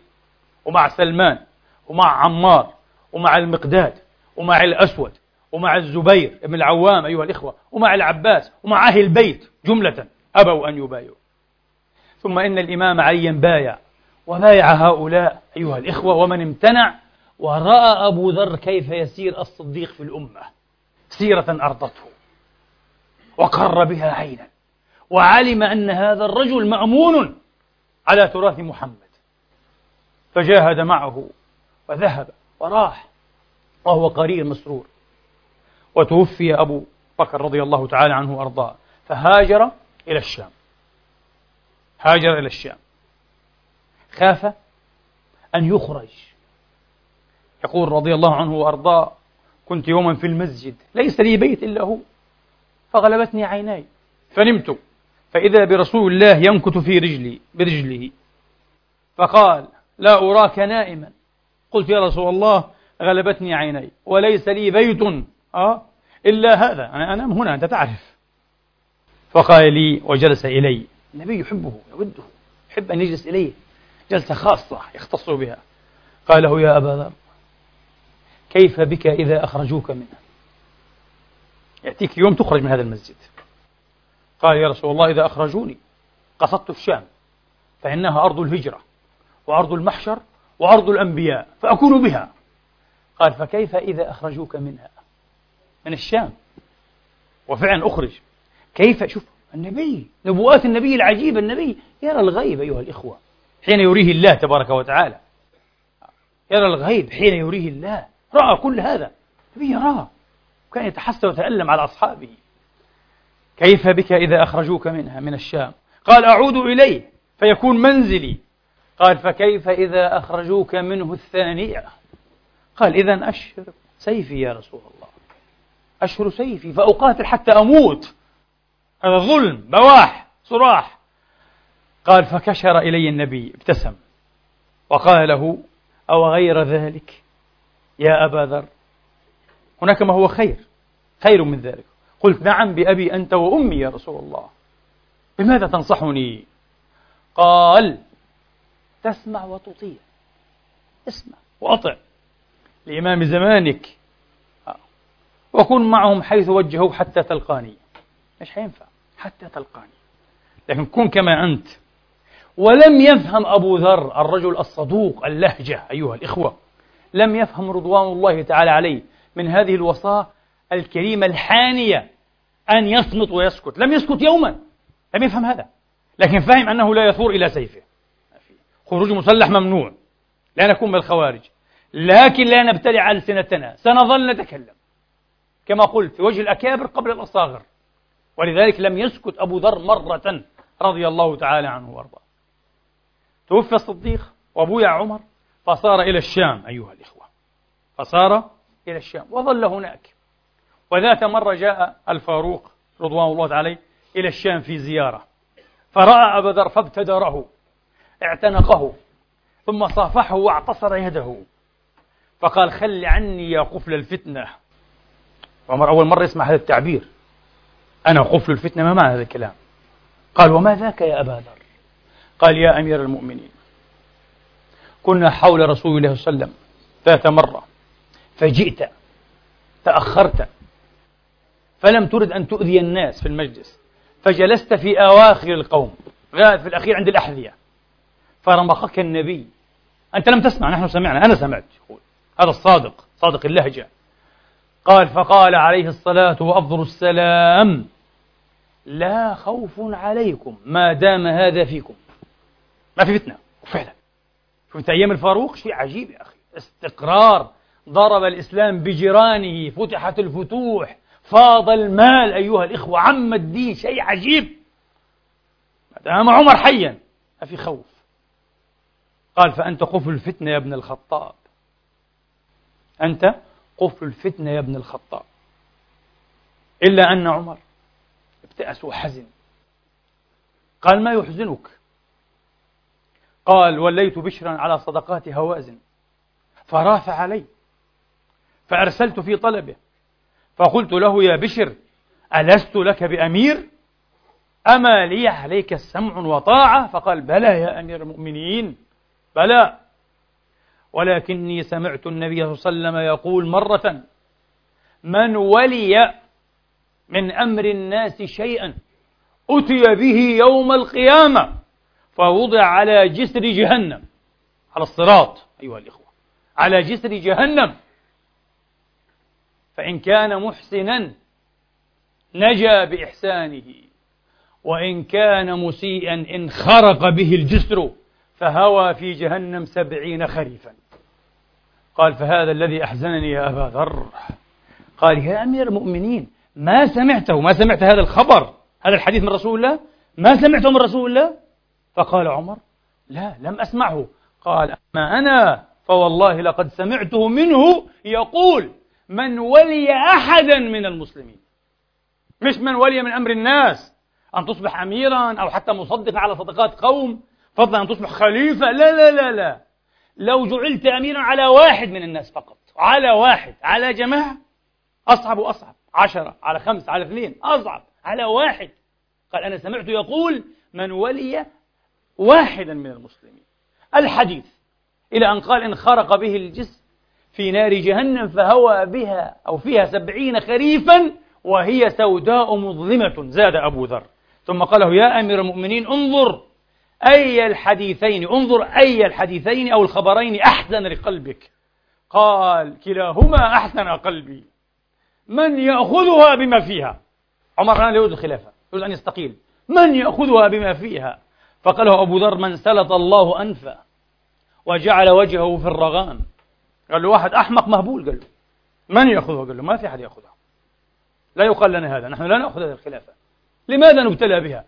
ومع سلمان ومع عمار ومع المقداد ومع الأسود ومع الزبير بن العوام أيها الإخوة ومع العباس ومع أهل البيت جملة. أبوا أن يبايعوا. ثم إن الإمام عليا بايع. وبايع هؤلاء أيها الإخوة ومن امتنع ورأى أبو ذر كيف يسير الصديق في الأمة. سيرة أرضته. وقر بها عينا. وعلم أن هذا الرجل مأمون على تراث محمد. فجاهد معه وذهب وراح وهو قرير مسرور. وتوفي أبو بكر رضي الله تعالى عنه وأرضاه. فهاجر إلى الشام. هاجر إلى الشام. خاف أن يخرج. يقول رضي الله عنه وأرضاه كنت يوما في المسجد ليس لي بيت إلا هو. فغلبتني عيناي. فنمت. فإذا برسول الله ينكت في رجلي برجله. فقال لا أراك نائما. قلت يا رسول الله غلبتني عيني وليس لي بيت. آه إلا هذا. أنا أنام هنا أنت تعرف. فقال لي وجلس إلي. النبي يحبه يوده يحب أن يجلس إليه. جلسة خاصة يختص بها. قال له يا أبا ذر كيف بك إذا أخرجوك منها؟ يأتيك يوم تخرج من هذا المسجد. قال يا رسول الله إذا أخرجوني قصدت الشام فإنها أرض الهجرة وأرض المحشر وأرض الأنبياء فأكون بها. قال فكيف إذا أخرجوك منها؟ من الشام. وفعلا أخرج. كيف؟ شوف النبي نبوات النبي العجيبة النبي. يرى الغيب أيها الإخوة حين يريه الله تبارك وتعالى. يرى الغيب حين يريه الله. رأى كل هذا. النبي يراه. كان يتحسر ويتألم على أصحابه. كيف بك إذا أخرجوك منها من الشام؟ قال أعود إليه فيكون منزلي. قال فكيف إذا أخرجوك منه الثانية؟ قال إذا أشهر سيفي يا رسول الله. أشهر سيفي فأقاتل حتى أموت. هذا ظلم بواح صراح. قال فكشر إلي النبي ابتسم. وقال له أو غير ذلك؟ يا أبا ذر. هناك ما هو خير خير من ذلك. قلت نعم بأبي أنت وأمي يا رسول الله. بماذا تنصحني؟ قال تسمع وتطيع. اسمع وأطع لإمام زمانك. وكن معهم حيث وجهوا حتى تلقاني. مش حينفع حتى تلقاني. لكن كن كما أنت. ولم يفهم أبو ذر الرجل الصدوق اللهجة أيها الإخوة. لم يفهم رضوان الله تعالى عليه من هذه الوصاة الكريمة الحانية أن يصمت ويسكت. لم يسكت يوما. لم يفهم هذا. لكن فهم أنه لا يثور إلى سيفه. خروج مسلح ممنوع. لا نكون من الخوارج لكن لا نبتلع ألسنتنا. سنظل نتكلم. كما قلت في وجه الأكابر قبل الأصاغر. ولذلك لم يسكت أبو ذر مرة رضي الله تعالى عنه وأرضاه. توفي الصديق وأبويا عمر فصار إلى الشام أيها الإخوة. فصار إلى الشام وظل هناك. وذات مرة جاء الفاروق رضوان الله عليه إلى الشام في زيارة. فرأى أبا ذر فابتدره اعتنقه ثم صافحه واعتصر يده. فقال خل عني يا قفل الفتنة. عمر أول مرة يسمع هذا التعبير. أنا قفل الفتنة ما معنى هذا الكلام؟ قال وما ذاك يا أبا ذر؟ قال يا أمير المؤمنين كنا حول رسول الله صلى الله عليه وسلم ذات مرة فجئت تأخرت فلم ترد أن تؤذي الناس في المجلس فجلست في أواخر القوم غاد في الأخير عند الأحذية فرمقك النبي. أنت لم تسمع نحن سمعنا أنا سمعت هذا الصادق صادق اللهجة. قال فقال عليه الصلاة وأفضل السلام لا خوف عليكم. ما دام هذا فيكم. ما في فتنة. وفعلا شفت أيام الفاروق شيء عجيب يا أخي. استقرار. ضرب الإسلام بجيرانه. فتحت الفتوح. فاض المال أيها الإخوة. عم الدين شيء عجيب. ما دام عمر حيا. ما في خوف. قال فأنت قفل الفتنة يا ابن الخطاب. أنت قفل الفتنة يا ابن الخطاب. إلا أن عمر ابتأس وحزن قال ما يحزنك؟ قال وليت بشرا على صدقات هوازن. فراث علي فأرسلت في طلبه فقلت له يا بشر ألست لك بأمير؟ أما لي عليك السمع وطاعة؟ فقال بلى يا أمير المؤمنين بلى. ولكني سمعت النبي صلى الله عليه وسلم يقول مرة من ولي من أمر الناس شيئا أتي به يوم القيامة فوضع على جسر جهنم. على الصراط أيها الإخوة. على جسر جهنم. فإن كان محسنا نجا بإحسانه وإن كان مسيئا انخرق به الجسر فهوى في جهنم سبعين خريفا. قال فهذا الذي أحزنني يا أبا ذر. قال يا أمير المؤمنين ما سمعته ما سمعت هذا الخبر هذا الحديث من رسول الله؟ ما سمعته من رسول الله؟ فقال عمر لا لم أسمعه. قال أما أنا فوالله لقد سمعته منه يقول من ولي أحدا من المسلمين. مش من ولي من أمر الناس. أن تصبح أميرا أو حتى مصدقا على صدقات قوم فضلا أن تصبح خليفة. لا لا لا لا. لو جعلت أميرا على واحد من الناس فقط على واحد على جماعة أصعب وأصعب. عشرة على خمسة على اثنين أصعب. على واحد. قال أنا سمعت يقول من ولي واحدا من المسلمين. الحديث إلى أن قال إن خرق به الجسم في نار جهنم فهوى بها أو فيها سبعين خريفا وهي سوداء مظلمة زاد أبو ذر. ثم قال له يا أمير المؤمنين انظر أي الحديثين انظر أي الحديثين أو الخبرين أحسن لقلبك. قال كلاهما أحسن قلبي. من يأخذها بما فيها؟ عمر الآن يريد الخلافة يريد أن يستقيل. من يأخذها بما فيها؟ فقال له أبو ذر من سلط الله أنفه وجعل وجهه في الرغام قال له واحد أحمق مهبول. قال له من يأخذها؟ قال له ما في أحد يأخذها. لا يقال لنا هذا نحن لا نأخذ هذه الخلافة. لماذا نبتلى بها؟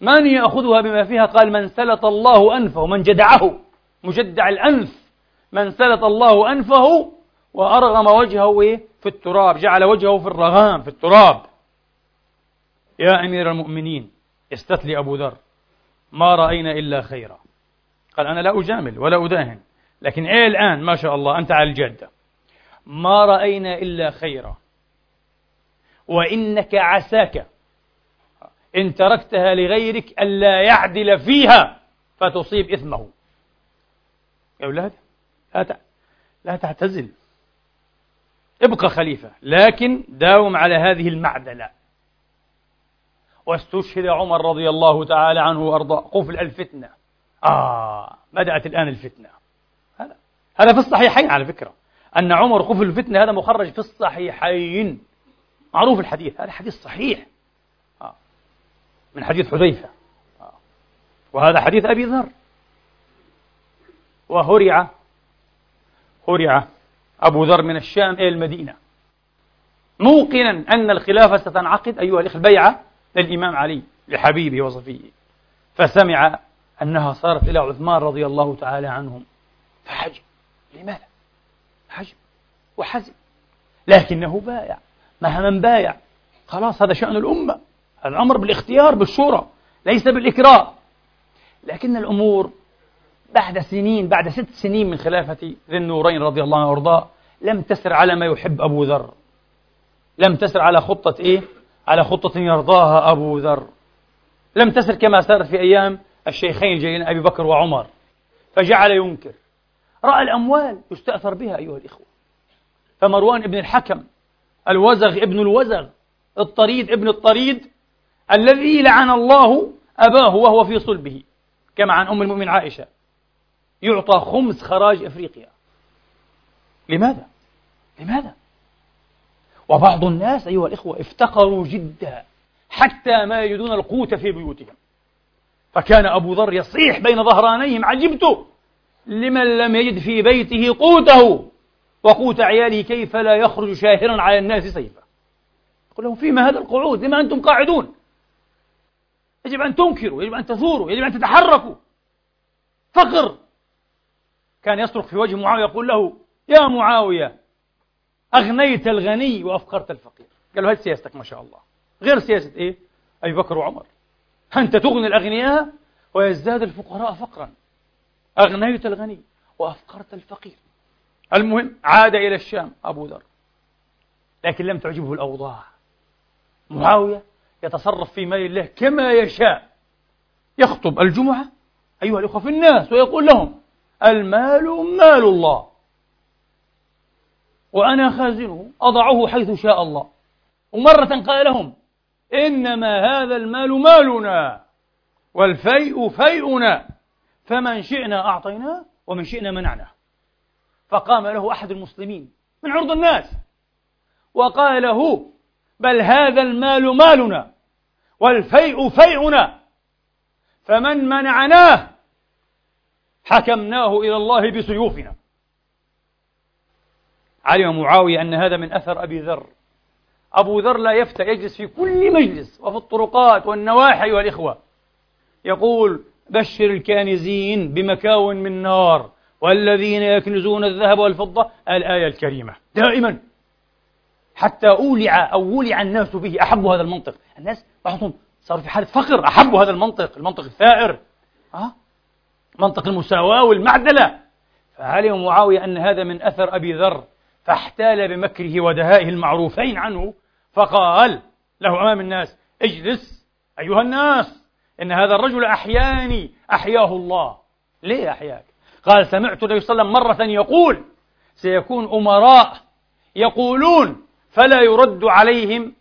من يأخذها بما فيها؟ قال من سلط الله أنفه من جدعه مجدع الأنف. من سلط الله أنفه وأرغم وجهه إيه؟ في التراب جعل وجهه في الرغام في التراب. يا أمير المؤمنين استتلي أبو ذر. ما رأينا إلا خيرا. قال أنا لا أجامل ولا أداهن. لكن إيه الآن؟ ما شاء الله أنت على الجادة. ما رأينا إلا خيرا. وإنك عساك. إن تركتها لغيرك ألا يعدل فيها فتصيب إثمه. يا أولاد لا لا تعتزل. ابقى خليفة. لكن داوم على هذه المعدلة. واستشهد عمر رضي الله تعالى عنه وأرضاه. قفل الفتنة. آه بدأت الآن الفتنة. هذا هذا في الصحيحين على فكرة. أن عمر قفل الفتنة هذا مخرج في الصحيحين. معروف الحديث. هذا حديث صحيح. آه. من حديث حذيفة. آه. وهذا حديث أبي ذر. وهرع هرع أبو ذر من الشام إلى المدينة. موقنا أن الخلافة ستنعقد أيها الإخوة البيعة للإمام علي لحبيبه وصفيه. فسمع أنها صارت إلى عثمان رضي الله تعالى عنهم. فحجم لماذا؟ حجم وحزم. لكنه بايع. مع من بايع؟ خلاص هذا شأن الأمة. الأمر بالاختيار بالشورى ليس بالإكراه. لكن الأمور بعد سنين بعد ست سنين من خلافة ذي النورين رضي الله عنه وارضاه لم تسر على ما يحب أبو ذر. لم تسر على خطة إيه؟ على خطة يرضاها أبو ذر. لم تسر كما سارت في أيام الشيخين الجليلين أبي بكر وعمر. فجعل ينكر. رأى الأموال يستأثر بها أيها الإخوة. فمروان ابن الحكم الوزغ ابن الوزغ الطريد ابن الطريد الذي لعن الله أباه وهو في صلبه كما عن أم المؤمن عائشة. يعطى خمس خراج إفريقيا. لماذا؟ لماذا؟ وبعض الناس أيها الإخوة افتقروا جدا حتى ما يجدون القوت في بيوتهم. فكان أبو ذر يصيح بين ظهرانيهم عجبت! لمن لم يجد في بيته قوته وقوت عياله كيف لا يخرج شاهرا على الناس سيفا؟ يقول لهم فيما هذا القعود؟ لما أنتم قاعدون؟ يجب أن تنكروا يجب أن تثوروا يجب أن تتحركوا. فقر! كان يصرخ في وجه معاوية يقول له يا معاوية أغنيت الغني وأفقرت الفقير. قال له هذه سياستك ما شاء الله. غير سياسة إيه؟ أبي بكر وعمر. أنت تغني الأغنياء ويزداد الفقراء فقرا. أغنيت الغني وأفقرت الفقير. المهم عاد إلى الشام أبو ذر. لكن لم تعجبه الأوضاع. معاوية يتصرف في مال الله كما يشاء. يخطب الجمعة أيها الأخوة في الناس ويقول لهم المال مال الله. وأنا خازنه أضعه حيث شاء الله. ومرة قال لهم إنما هذا المال مالنا والفيء فيئنا. فمن شئنا أعطيناه ومن شئنا منعناه. فقام له أحد المسلمين من عرض الناس وقال له بل هذا المال مالنا والفيء فيئنا. فمن منعناه حكمناه إلى الله بسيوفنا. علم معاوية أن هذا من أثر أبي ذر. أبو ذر لا يفتى يجلس في كل مجلس وفي الطرقات والنواحي أيها الإخوة يقول بشر الكانزين بمكاون من نار والذين يكنزون الذهب والفضة الآية الكريمة. دائما. حتى أولع أو ولع الناس به أحبوا هذا المنطق. الناس بعضهم صار في حالة فقر أحبوا هذا المنطق المنطق الثائر. أه؟ منطق المساواة والمعدلة. فعلم معاوية أن هذا من أثر أبي ذر فاحتال بمكره ودهائه المعروفين عنه؟ فقال له أمام الناس اجلس أيها الناس إن هذا الرجل أحياني أحياه الله. ليه أحياك؟ قال سمعت النبي صلى الله عليه وسلم مرة يقول سيكون أمراء يقولون فلا يرد عليهم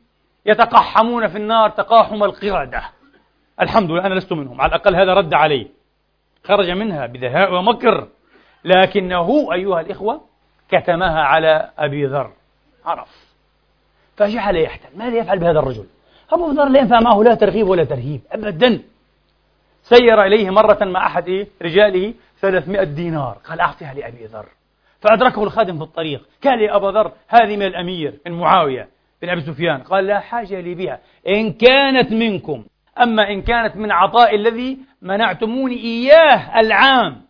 يتقحمون في النار تقاحم القردة. الحمد لله أنا لست منهم على الأقل هذا رد علي. خرج منها بدهاء ومكر. لكنه أيها الإخوة كتمها على أبي ذر. عرف. فجعل يحتل. ماذا يفعل بهذا الرجل؟ أبو ذر لا ينفع معه لا ترغيب ولا ترهيب. أبدا. سير إليه مرة مع أحد رجاله ثلاثمائة دينار. قال أعطيها لأبي ذر. فأدركه الخادم في الطريق. قال يا أبا ذر هذه من الأمير من معاوية بن أبي سفيان. قال لا حاجة لي بها. إن كانت منكم أما إن كانت من عطاء الذي منعتموني إياه العام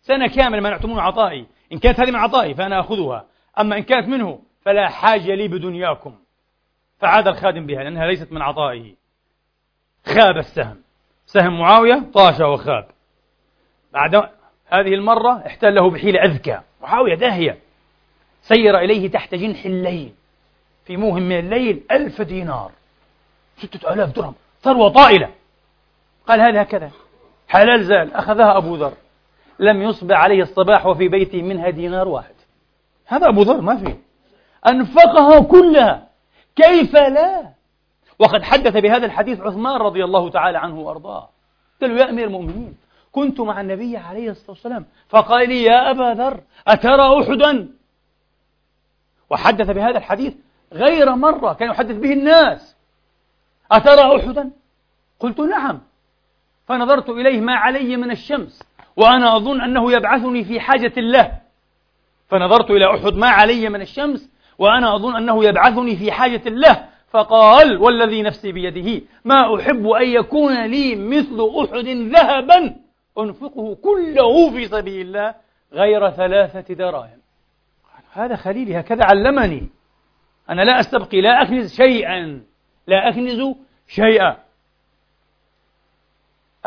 سنة كاملة منعتموني عطائي. إن كانت هذه من عطائي فأنا أخذها. أما إن كانت منه فلا حاجة لي بدنياكم. فعاد الخادم بها لأنها ليست من عطائه. خاب السهم. سهم معاوية طاش وخاب. بعد هذه المرة احتله بحيلة أذكى. معاوية داهية. سير إليه تحت جنح الليل. في موهم من الليل ألف دينار. ستة آلاف درهم. ثروة طائلة. قال هذا هكذا. حلال زال. أخذها أبو ذر. لم يصبح عليه الصباح وفي بيته منها دينار واحد. هذا أبو ذر ما في أنفقها كلها. كيف لا؟ وقد حدث بهذا الحديث عثمان رضي الله تعالى عنه وأرضاه. قال له يا أمير المؤمنين كنت مع النبي عليه الصلاة والسلام. فقال لي يا أبا ذر أترى أحدا؟ وحدث بهذا الحديث غير مرة. كان يحدث به الناس. أترى أحدا؟ قلت نعم. فنظرت إليه ما علي من الشمس وأنا أظن أنه يبعثني في حاجة له. فنظرت إلى أحد ما علي من الشمس وأنا أظن أنه يبعثني في حاجة له. فقال والذي نفسي بيده ما أحب أن يكون لي مثل أحد ذهبا أنفقه كله في سبيل الله غير ثلاثة دراهم. هذا خليلي هكذا علمني. أنا لا أستبقي لا أكنز شيئا. لا أكنز شيئا.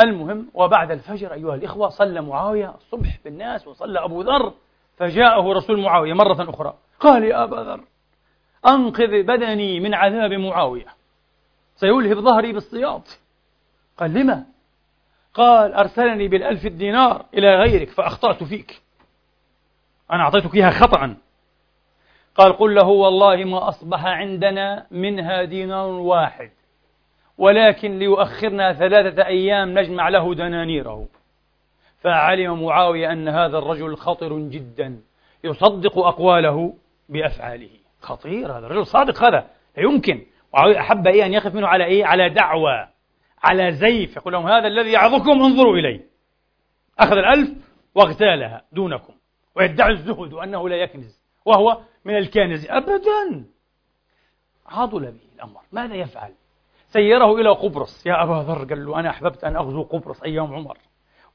المهم وبعد الفجر أيها الإخوة صلى معاوية الصبح بالناس وصلى أبو ذر فجاءه رسول معاوية مرة أخرى. قال يا أبا ذر أنقذ بدني من عذاب معاوية. سيلهب ظهري بالسياط. قال لما؟ قال أرسلني بالألف الدينار إلى غيرك فأخطأت فيك. أنا أعطيتك إياها خطأ. قال قل له والله ما أصبح عندنا منها دينار واحد ولكن ليؤخرنا ثلاثة أيام نجمع له دنانيره. فعلم معاوية أن هذا الرجل خطر جدا يصدق أقواله بأفعاله. خطير هذا الرجل صادق هذا لا يمكن. معاوية أحب إيه أن يخف منه على إيه؟ على دعوة على زيف. يقول لهم هذا الذي يعظكم انظروا إليه. أخذ الألف واغتالها دونكم ويدعي الزهد وأنه لا يكنز. وهو من الكنز. أبدا. عاضل به الأمر. ماذا يفعل؟ سيره إلى قبرص. يا أبا ذر قال له أنا أحببت أن أغزو قبرص أيام عمر.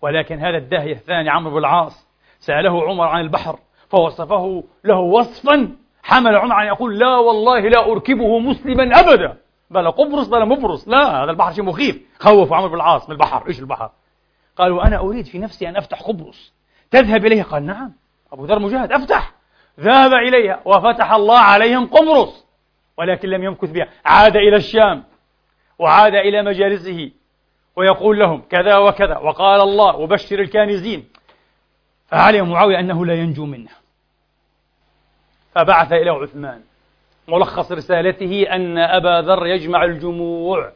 ولكن هذا الداهية الثاني عمرو بن العاص سأله عمر عن البحر فوصفه له وصفا. حمل عمر أن يقول لا والله لا أركبه مسلما أبدا. بلا قبرص بلا مبرص. لا هذا البحر شيء مخيف. خوف عمرو بن العاص من البحر. إيش البحر؟ قال وأنا أريد في نفسي أن أفتح قبرص. تذهب إليه؟ قال نعم. أبو ذر مجاهد أفتح. ذهب إليها وفتح الله عليهم قبرص ولكن لم يمكث بها. عاد إلى الشام وعاد إلى مجالسه ويقول لهم كذا وكذا وقال الله وبشر الكانزين فعلم معاوية أنه لا ينجو منه. فبعث إلى عثمان. ملخص رسالته أن أبا ذر يجمع الجموع.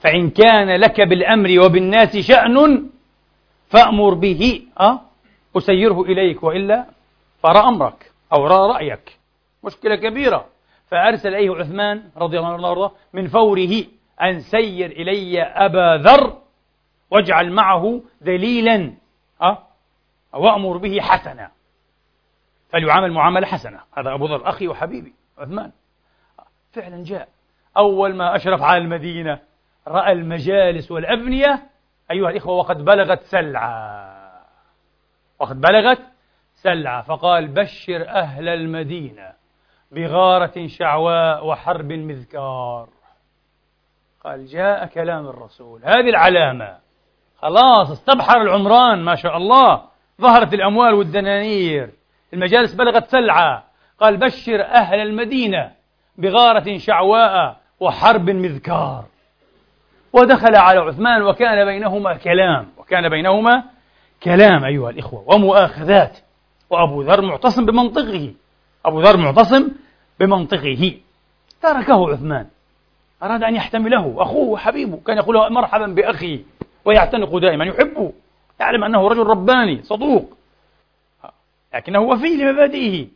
فإن كان لك بالأمر وبالناس شأن فأمر به. أه؟ أسيره إليك وإلا فرى أمرك. أو رأى رأيك. مشكلة كبيرة. فأرسل إليه عثمان رضي الله عنه وأرضاه من فوره أن سير إلي أبا ذر واجعل معه دليلا أه؟ وأمر به حسنا. فليعامل معاملة حسنة. هذا أبو ذر أخي وحبيبي عثمان. فعلا جاء. أول ما أشرف على المدينة رأى المجالس والأبنية. أيها الإخوة وقد بلغت سلعة. وقد بلغت سلعة فقال بشر أهل المدينة بغارة شعواء وحرب مذكار. قال جاء كلام الرسول. هذه العلامة. خلاص استبحر العمران ما شاء الله. ظهرت الأموال والدنانير. المجالس بلغت سلعة. قال بشر أهل المدينة بغارة شعواء وحرب مذكار. ودخل على عثمان وكان بينهما كلام. وكان بينهما كلام أيها الإخوة ومؤاخذات. وأبو ذر معتصم بمنطقه. أبو ذر معتصم بمنطقه. تركه عثمان. أراد أن يحتمله. أخوه وحبيبه. كان يقول مرحبا بأخي. ويعتنق دائما. يحبه. يعلم أنه رجل رباني. صدوق. لكنه وفي لمبادئه.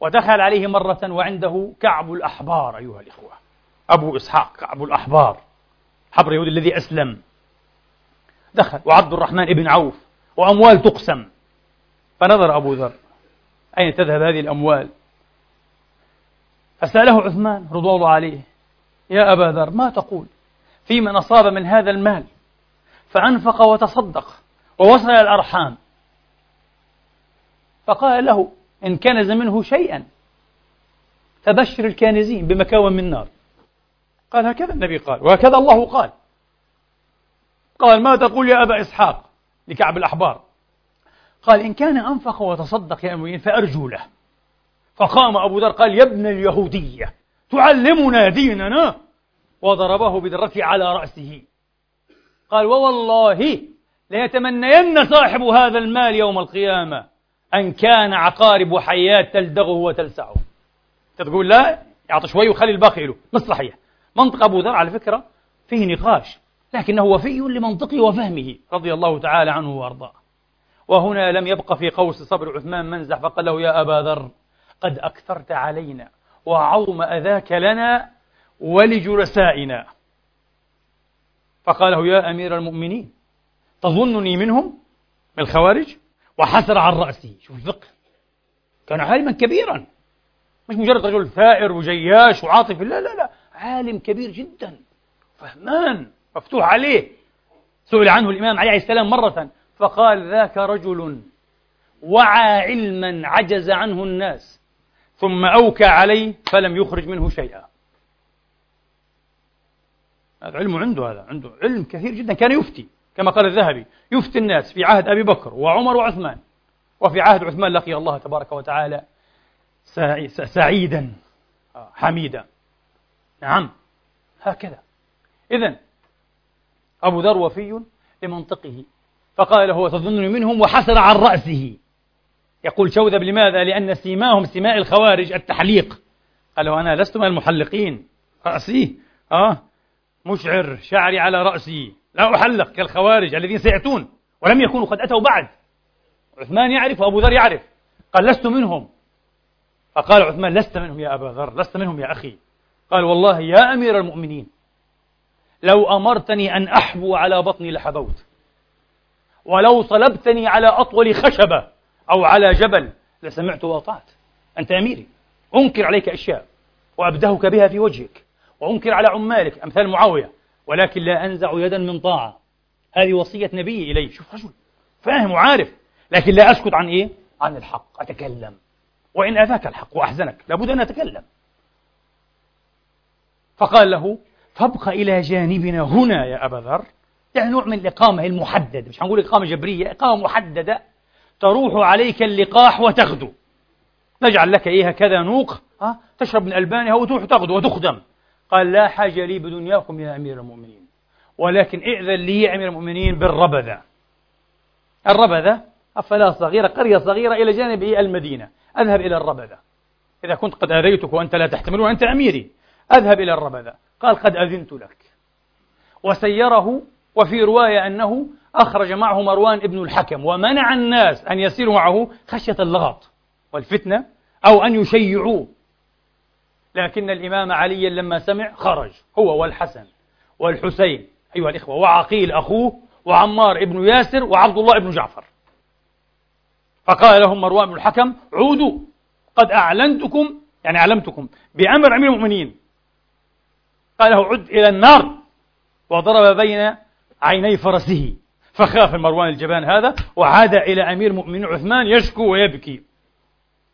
ودخل عليه مرة وعنده كعب الأحبار. أيها الإخوة. أبو إسحاق كعب الأحبار. حبر يهود الذي أسلم. دخل. وعبد الرحمن بن عوف. وأموال تقسم. فنظر أبو ذر أين تذهب هذه الأموال؟ فسأله عثمان رضوان الله عليه يا أبا ذر ما تقول؟ في من أصاب من هذا المال فأنفق وتصدق ووصل إلى الأرحام. فقال له إن كنز منه شيئا فبشر الكانزين بمكاوى من نار. قال هكذا النبي قال وهكذا الله قال. قال ما تقول يا أبا إسحاق لكعب الأحبار؟ قال إن كان أنفق وتصدق يا أمين فأرجو له. فقام أبو ذر قال يا ابن اليهودية تعلمنا ديننا؟ وضربه بدرته على رأسه. قال ووالله ليتمنين صاحب هذا المال يوم القيامة أن كان عقارب حيات تلدغه وتلسعه. تقول لا يعطي شوي وخلي الباقي له. مش صحيح منطق أبو ذر على فكرة فيه نقاش لكنه وفي لمنطقه وفهمه رضي الله تعالى عنه وأرضاه. وهنا لم يبق في قوس صبر عثمان منزح فقال له يا أبا ذر قد أكثرت علينا وعظم أذاك لنا ولجلسائنا. فقال له يا أمير المؤمنين تظنني منهم من الخوارج؟ وحسر عن رأسه شوف الفقه. كان عالما كبيرا. مش مجرد رجل ثائر وجياش وعاطفي لا لا لا. عالم كبير جدا. فهمان مفتوح عليه. سئل عنه الإمام عليه السلام مرة فقال ذاك رجل وعى علما عجز عنه الناس ثم أوكى عليه فلم يخرج منه شيئا. هذا علم عنده هذا عنده علم كثير جدا. كان يفتي كما قال الذهبي يفتي الناس في عهد أبي بكر وعمر وعثمان. وفي عهد عثمان لقي الله تبارك وتعالى سعيدا حميدا. نعم هكذا. إذا أبو ذر وفي لمنطقه. فقال له تظنني منهم وحسر عن رأسه. يقول شوذب لماذا؟ لأن سيماهم سماء الخوارج التحليق. قال له أنا لست من المحلقين. رأسي؟ آه. مشعر شعري على رأسي. لا أحلق كالخوارج الذين سيأتون ولم يكونوا قد أتوا بعد. عثمان يعرف وأبو ذر يعرف. قال لست منهم. فقال عثمان لست منهم يا أبا ذر لست منهم يا أخي. قال والله يا أمير المؤمنين لو أمرتني أن أحبو على بطني لحبوت. ولو صلبتني على أطول خشبة أو على جبل لسمعت وأطعت. أنت أميري. أنكر عليك أشياء وأبدهك بها في وجهك وأنكر على عمالك أمثال معاوية. ولكن لا أنزع يدا من طاعة. هذه وصية نبي إلي. شوف رجل فاهم وعارف. لكن لا أسكت عن إيه؟ عن الحق. أتكلم. وإن أذاك الحق وأحزنك لابد أن أتكلم. فقال له فابق إلى جانبنا هنا يا أبا ذر. يعني نوع من الإقامة المحددة. مش هنقول إقامة جبرية إقامة محددة. تروح عليك اللقاح وتغدو. نجعل لك إيه هكذا نوق ها؟ تشرب من ألبانها وتروح تغدو وتخدم. قال لا حاجة لي بدنياكم يا أمير المؤمنين. ولكن ائذن لي يا أمير المؤمنين بالربذة. الربذة أفلا صغيرة قرية صغيرة إلى جانب المدينة. أذهب إلى الربذة. إذا كنت قد أذيتك وأنت لا تحتمل وأنت أميري أذهب إلى الربذة. قال قد أذنت لك. وسيره وفي رواية أنه أخرج معه مروان ابن الحكم ومنع الناس أن يسيروا معه خشية اللغط والفتنة أو أن يشيعوه. لكن الإمام علي لما سمع خرج هو والحسن والحسين أيها الإخوة وعقيل أخوه وعمار ابن ياسر وعبد الله ابن جعفر. فقال لهم مروان بن الحكم عودوا قد أعلنتكم يعني علمتكم بأمر أمير المؤمنين. قال له عد إلى النار. وضرب بين عيني فرسه فخاف مروان الجبان هذا وعاد إلى أمير المؤمنين عثمان يشكو ويبكي.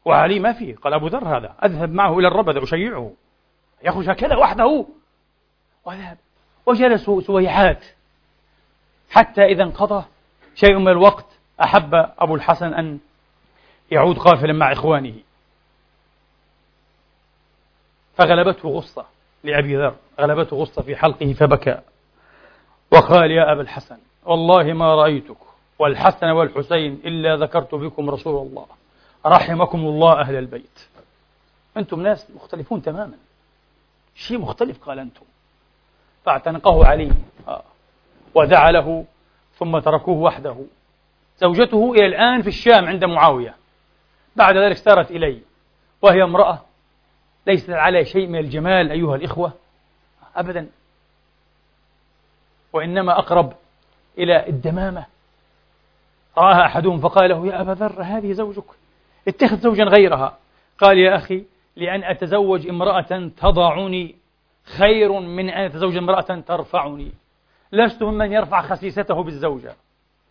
وعلي ما فيه؟ قال أبو ذر هذا أذهب معه إلى الربذ أشيعه. يخرج هكذا وحده. وذهب وجلسوا سويحات. حتى إذا انقضى شيء من الوقت أحب أبو الحسن أن يعود قافلا مع إخوانه. فغلبته غصة لأبي ذر غلبته غصة في حلقه فبكى. وقال يا أبا الحسن والله ما رأيتك والحسن والحسين إلا ذكرت بكم رسول الله رحمكم الله أهل البيت. أنتم ناس مختلفون تماما. شيء مختلف قال أنتم. فاعتنقه علي آه. ودعا له ثم تركوه وحده. زوجته إلى الآن في الشام عند معاوية. بعد ذلك سارت إلي وهي امرأة ليست على شيء من الجمال أيها الإخوة أبدا. وإنما أقرب إلى الدمامة. رآها أحدهم فقال له يا أبا ذر هذه زوجك؟ اتخذ زوجا غيرها. قال يا أخي لأن أتزوج امرأة تضعني خير من أن أتزوج امرأة ترفعني. لست ممن يرفع خسيسته بالزوجة.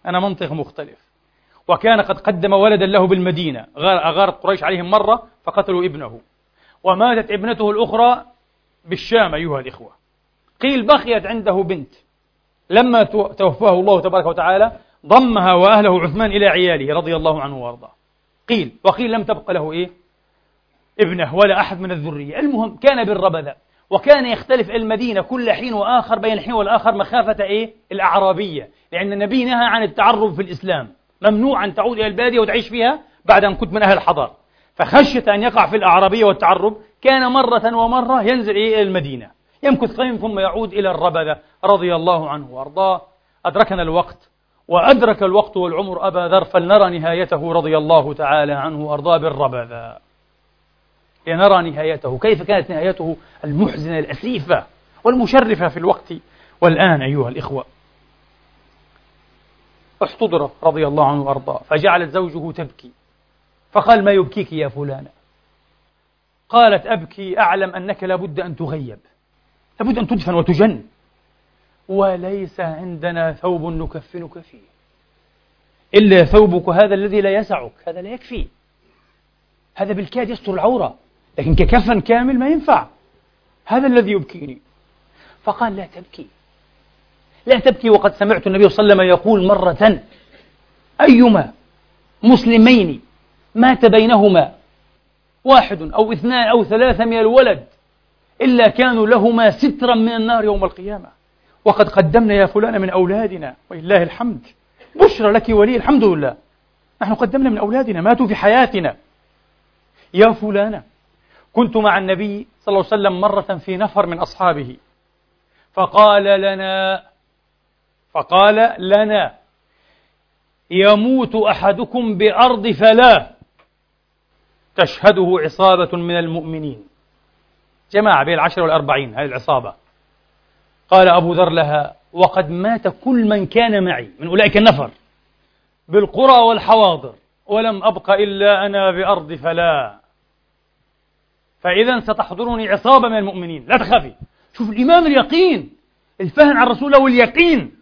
أنا منطق مختلف. وكان قد قدم ولدا له بالمدينة. أغارت قريش عليهم مرة فقتلوا ابنه. وماتت ابنته الأخرى بالشام أيها الإخوة. قيل بقيت عنده بنت. لما توفاه الله تبارك وتعالى ضمها وأهله عثمان إلى عياله رضي الله عنه وأرضاه. قيل وقيل لم تبق له إيه؟ ابنه ولا أحد من الذرية. المهم كان بالربذة وكان يختلف المدينة كل حين وآخر بين الحين والآخر مخافة إيه؟ الأعرابية. لأن النبي نهى عن التعرب في الإسلام ممنوع أن تعود إلى البادية وتعيش فيها بعد أن كنت من أهل الحضارة. فخشية أن يقع في الأعرابية والتعرب كان مرة ومرة ينزل إلى المدينة. يمكث قليلا ثم يعود إلى الربذة رضي الله عنه وأرضاه. أدركنا الوقت وأدرك الوقت والعمر أبا ذر فلنرى نهايته رضي الله تعالى عنه وأرضاه بالربذة. لنرى نهايته. كيف كانت نهايته؟ المحزنة الأسيفة والمشرفة في الوقت. والآن أيها الإخوة احتضر رضي الله عنه وأرضاه فجعلت زوجه تبكي فقال ما يبكيك يا فلانة؟ قالت أبكي أعلم أنك لابد أن تغيب. لابد أن تدفن وتجن. وليس عندنا ثوب نكفنك فيه. إلا ثوبك هذا الذي لا يسعك هذا لا يكفي. هذا بالكاد يستر العورة لكن ككفن كامل ما ينفع. هذا الذي يبكيني. فقال لا تبكي. لا تبكي وقد سمعت النبي صلى الله عليه وسلم يقول مرة أيما مسلمين مات بينهما واحد أو اثنان أو ثلاثة من الولد. إلا كانوا لهما سترا من النار يوم القيامة. وقد قدمنا يا فلان من أولادنا ولله الحمد. بشرى لك ولي الحمد لله. نحن قدمنا من أولادنا ماتوا في حياتنا. يا فلانة كنت مع النبي صلى الله عليه وسلم مرة في نفر من أصحابه. فقال لنا فقال لنا يموت أحدكم بأرض فلاة تشهده عصابة من المؤمنين. جماعة بين العشر والأربعين هذه العصابة. قال أبو ذر لها وقد مات كل من كان معي من أولئك النفر بالقرى والحواضر ولم أبق إلا أنا بأرض فلا. فإذا ستحضرني عصابة من المؤمنين لا تخافي. شوف الإيمان اليقين الفهم عن رسول الله واليقين.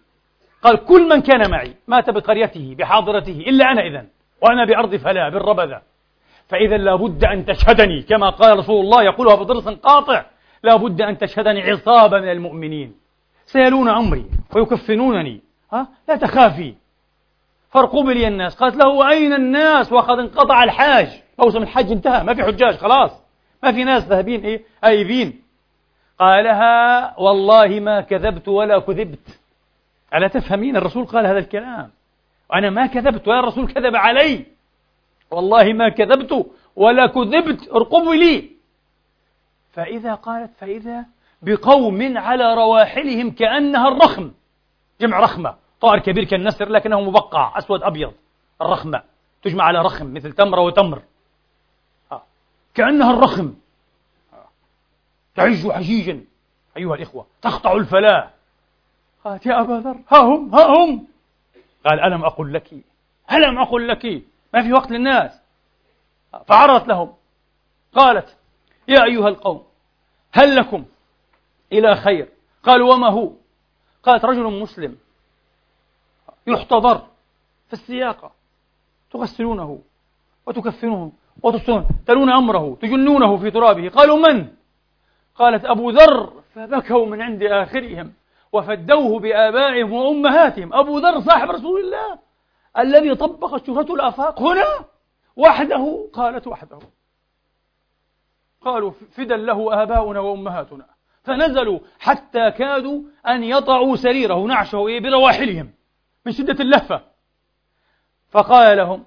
قال كل من كان معي مات بقريته بحاضرته إلا أنا إذن وأنا بأرض فلا بالربذة فإذا لابد أن تشهدني كما قال رسول الله يقولها بضرس قاطع لابد أن تشهدني عصابة من المؤمنين. سيلون أمري ويكفنونني. ها؟ لا تخافي. فارقب لي الناس. قالت له وأين الناس؟ وقد انقطع الحاج. موسم الحج انتهى ما في حجاج خلاص. ما في ناس ذاهبين إيه؟ آيبين. قالها والله ما كذبت ولا كذبت. ألا تفهمين؟ الرسول قال هذا الكلام. وأنا ما كذبت ولا الرسول كذب علي. والله ما كذبت ولا كذبت ارقبوا لي. فإذا قالت فإذا بقوم على رواحلهم كأنها الرخم. جمع رخمة. طائر كبير كالنسر لكنه مبقع أسود أبيض. الرخمة تجمع على رخم مثل تمرة وتمر آه. كأنها الرخم. آه. تعج حجيجا. أيها الإخوة تقطع الفلاة قالت يا أبا ذر ها هم ها هم. قال ألم أقل لك؟ ألم أقل لك؟ ما في وقت للناس. فعرضت لهم. قالت يا أيها القوم هل لكم إلى خير؟ قالوا وما هو؟ قالت رجل مسلم يحتضر في السياقة تغسلونه وتكفنه وتصون تلون أمره تجنونه في ترابه. قالوا من؟ قالت أبو ذر. فبكوا من عند آخرهم وفدوه بآبائهم وأمهاتهم. أبو ذر صاحب رسول الله. الذي طبقت شهرته الآفاق هنا وحده قالت وحده. قالوا فدا له آباؤنا وأمهاتنا. فنزلوا حتى كادوا أن يطعوا سريره نعشه إيه برواحلهم من شدة اللهفة. فقال لهم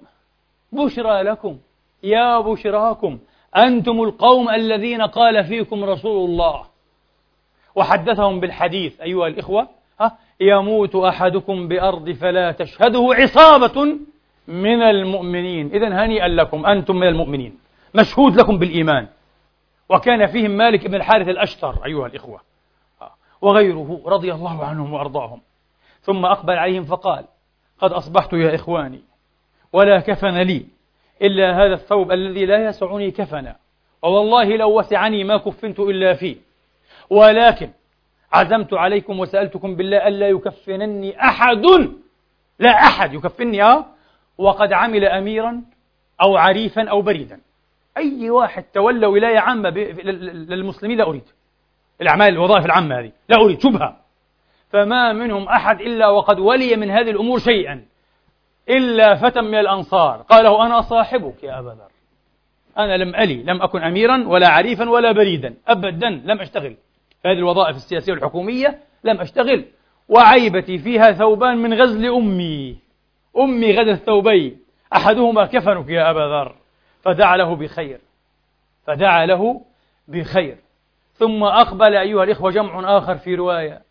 بشرى لكم يا بشراكم أنتم القوم الذين قال فيكم رسول الله. وحدثهم بالحديث أيها الإخوة يموت أحدكم بأرض فلا تشهده عصابة من المؤمنين. إذا هنيئا لكم أنتم من المؤمنين مشهود لكم بالإيمان. وكان فيهم مالك بن الحارث الأشتر أيها الإخوة وغيره رضي الله عنهم وأرضاهم. ثم أقبل عليهم فقال قد أصبحت يا إخواني ولا كفن لي إلا هذا الثوب الذي لا يسعني كفنا. ووالله لو وسعني ما كفنت إلا فيه. ولكن عزمت عليكم وسألتكم بالله ألا يكفنني أحد. لا أحد يكفني أه. وقد عمل أميرا أو عريفا أو بريدا. أي واحد تولى ولاية عامة للمسلمين لا أريد. الأعمال الوظائف العامة هذه لا أريد شبهة. فما منهم أحد إلا وقد ولي من هذه الأمور شيئا إلا فتى من الأنصار. قال له أنا صاحبك يا أبا ذر. أنا لم ألي لم أكن أميرا ولا عريفا ولا بريدا أبدا لم أشتغل. في هذه الوظائف السياسية والحكومية لم أشتغل وعيبتي فيها ثوبان من غزل أمي. أمي غزل ثوبين أحدهما كفنك يا أبا ذر. فدعا له بخير. فدعا له بخير. ثم أقبل أيها الإخوة جمع آخر في رواية.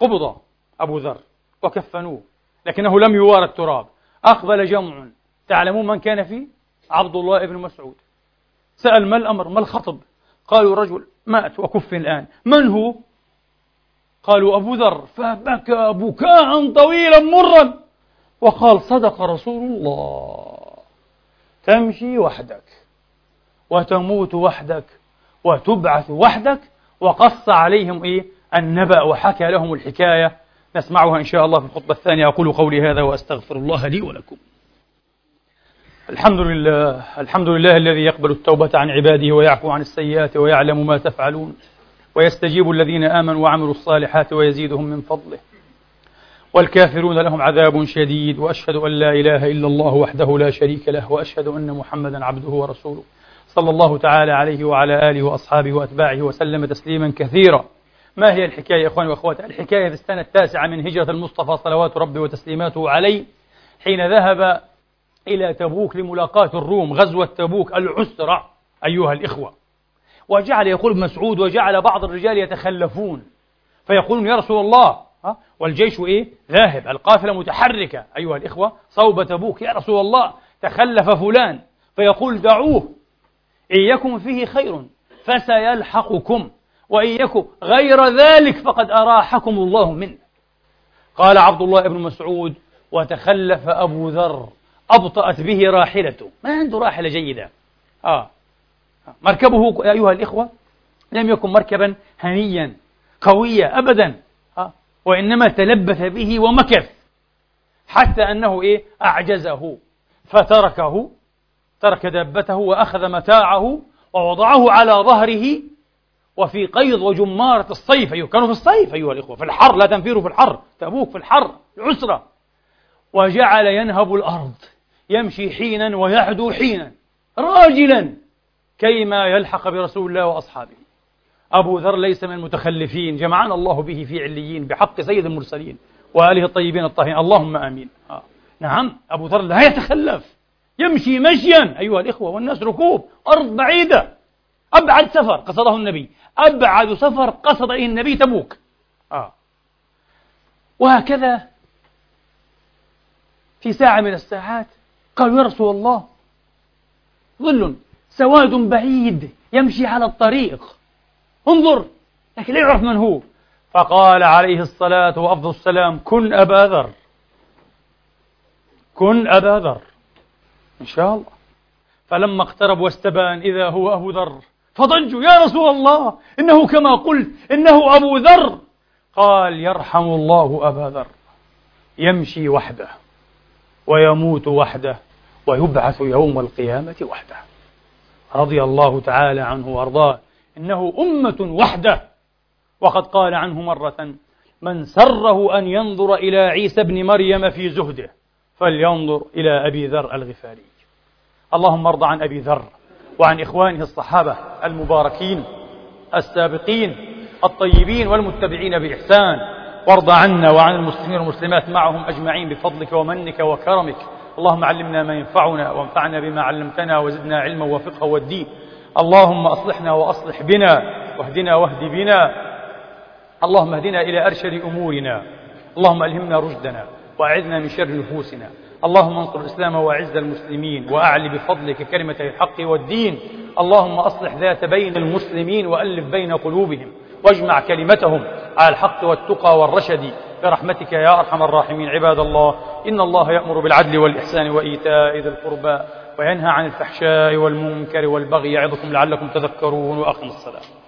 قبض أبو ذر وكفنوه لكنه لم يوارى التراب. أقبل جمع. تعلمون من كان فيه؟ عبد الله بن مسعود. سأل ما الأمر؟ ما الخطب؟ قالوا رجل مات وكف الآن. من هو؟ قالوا أبو ذر. فبكى بكاء طويلا مرا. وقال صدق رسول الله. تمشي وحدك. وتموت وحدك. وتبعث وحدك. وقص عليهم إيه؟ النبأ وحكى لهم الحكاية. نسمعها إن شاء الله في الخطبة الثانية. أقول قولي هذا وأستغفر الله لي ولكم. الحمد لله الحمد لله الذي يقبل التوبة عن عباده ويعفو عن السيئات ويعلم ما تفعلون ويستجيب الذين آمنوا وعملوا الصالحات ويزيدهم من فضله. والكافرون لهم عذاب شديد وأشهد أن لا إله إلا الله وحده لا شريك له وأشهد أن محمدا عبده ورسوله. صلى الله تعالى عليه وعلى آله وأصحابه وأتباعه وسلم تسليما كثيرا. ما هي الحكاية يا إخواني وأخواتي؟ الحكاية في السنة التاسعة من هجرة المصطفى صلوات ربي وتسليماته عليه حين ذهب إلى تبوك لملاقاة الروم غزوة تبوك العسره أيها الإخوة. وجعل يقول مسعود وجعل بعض الرجال يتخلفون. فيقولون يا رسول الله. والجيش إيه؟ ذاهب. القافلة متحركة. أيها الإخوة صوب تبوك. يا رسول الله تخلف فلان. فيقول دعوه. إن يكن فيه خير فسيلحقكم. وإن يكن غير ذلك فقد أراحكم الله منه. قال عبد الله بن مسعود وتخلف أبو ذر. أبطأت به راحلته. ما عنده راحلة جيدة. آه. مركبه أيها الإخوة لم يكن مركبا هنيا قويا أبدا. وإنما تلبث به ومكث حتى أنه إيه؟ أعجزه. فتركه ترك دابته وأخذ متاعه ووضعه على ظهره وفي قيض وجمارة الصيف. أيوه كانوا في الصيف أيها الإخوة. في الحر لا تنفيروا في الحر. تبوك في الحر العسرة. وجعل ينهب الأرض. يمشي حينا ويعدو حينا راجلا كيما يلحق برسول الله وأصحابه. أبو ذر ليس من المتخلفين جمعنا الله به في عليين بحق سيد المرسلين وآله الطيبين الطاهرين. اللهم آمين. آه. نعم أبو ذر لا يتخلف. يمشي مشيا. أيها الإخوة والناس ركوب أرض بعيدة. أبعد سفر قصده النبي. أبعد سفر قصد إليه النبي تبوك. آه. وهكذا في ساعة من الساعات قالوا يا رسول الله ظل سواد بعيد يمشي على الطريق. انظر لكن لا يعرف من هو. فقال عليه الصلاة وأفضل السلام كن أبا ذر. كن أبا ذر. إن شاء الله. فلما اقترب واستبان إذا هو أبو ذر. فضجوا يا رسول الله إنه كما قلت إنه أبو ذر. قال يرحم الله أبا ذر. يمشي وحده. ويموت وحده ويبعث يوم القيامة وحده. رضي الله تعالى عنه وأرضاه. إنه أمة وحده. وقد قال عنه مرة من سره أن ينظر إلى عيسى بن مريم في زهده فلينظر إلى أبي ذر الغفاري. اللهم ارض عن أبي ذر وعن إخوانه الصحابة المباركين السابقين الطيبين والمتبعين بإحسان. وارض عنا وعن المسلمين والمسلمات معهم أجمعين بفضلك ومنك وكرمك. اللهم علمنا ما ينفعنا وانفعنا بما علمتنا وزدنا علما وفقها والدين. اللهم أصلحنا وأصلح بنا واهدنا واهد بنا. اللهم اهدنا إلى أرشد أمورنا. اللهم ألهمنا رشدنا وأعذنا من شر نفوسنا. اللهم انصر الإسلام وأعز المسلمين وأعل بفضلك كلمة الحق والدين. اللهم أصلح ذات بين المسلمين وألف بين قلوبهم. واجمع كلمتهم على الحق والتقى والرشد. برحمتك يا أرحم الراحمين. عباد الله إن الله يأمر بالعدل والإحسان وإيتاء ذي القربى وينهى عن الفحشاء والمنكر والبغي يعظكم لعلكم تذكرون. وأقم الصلاة.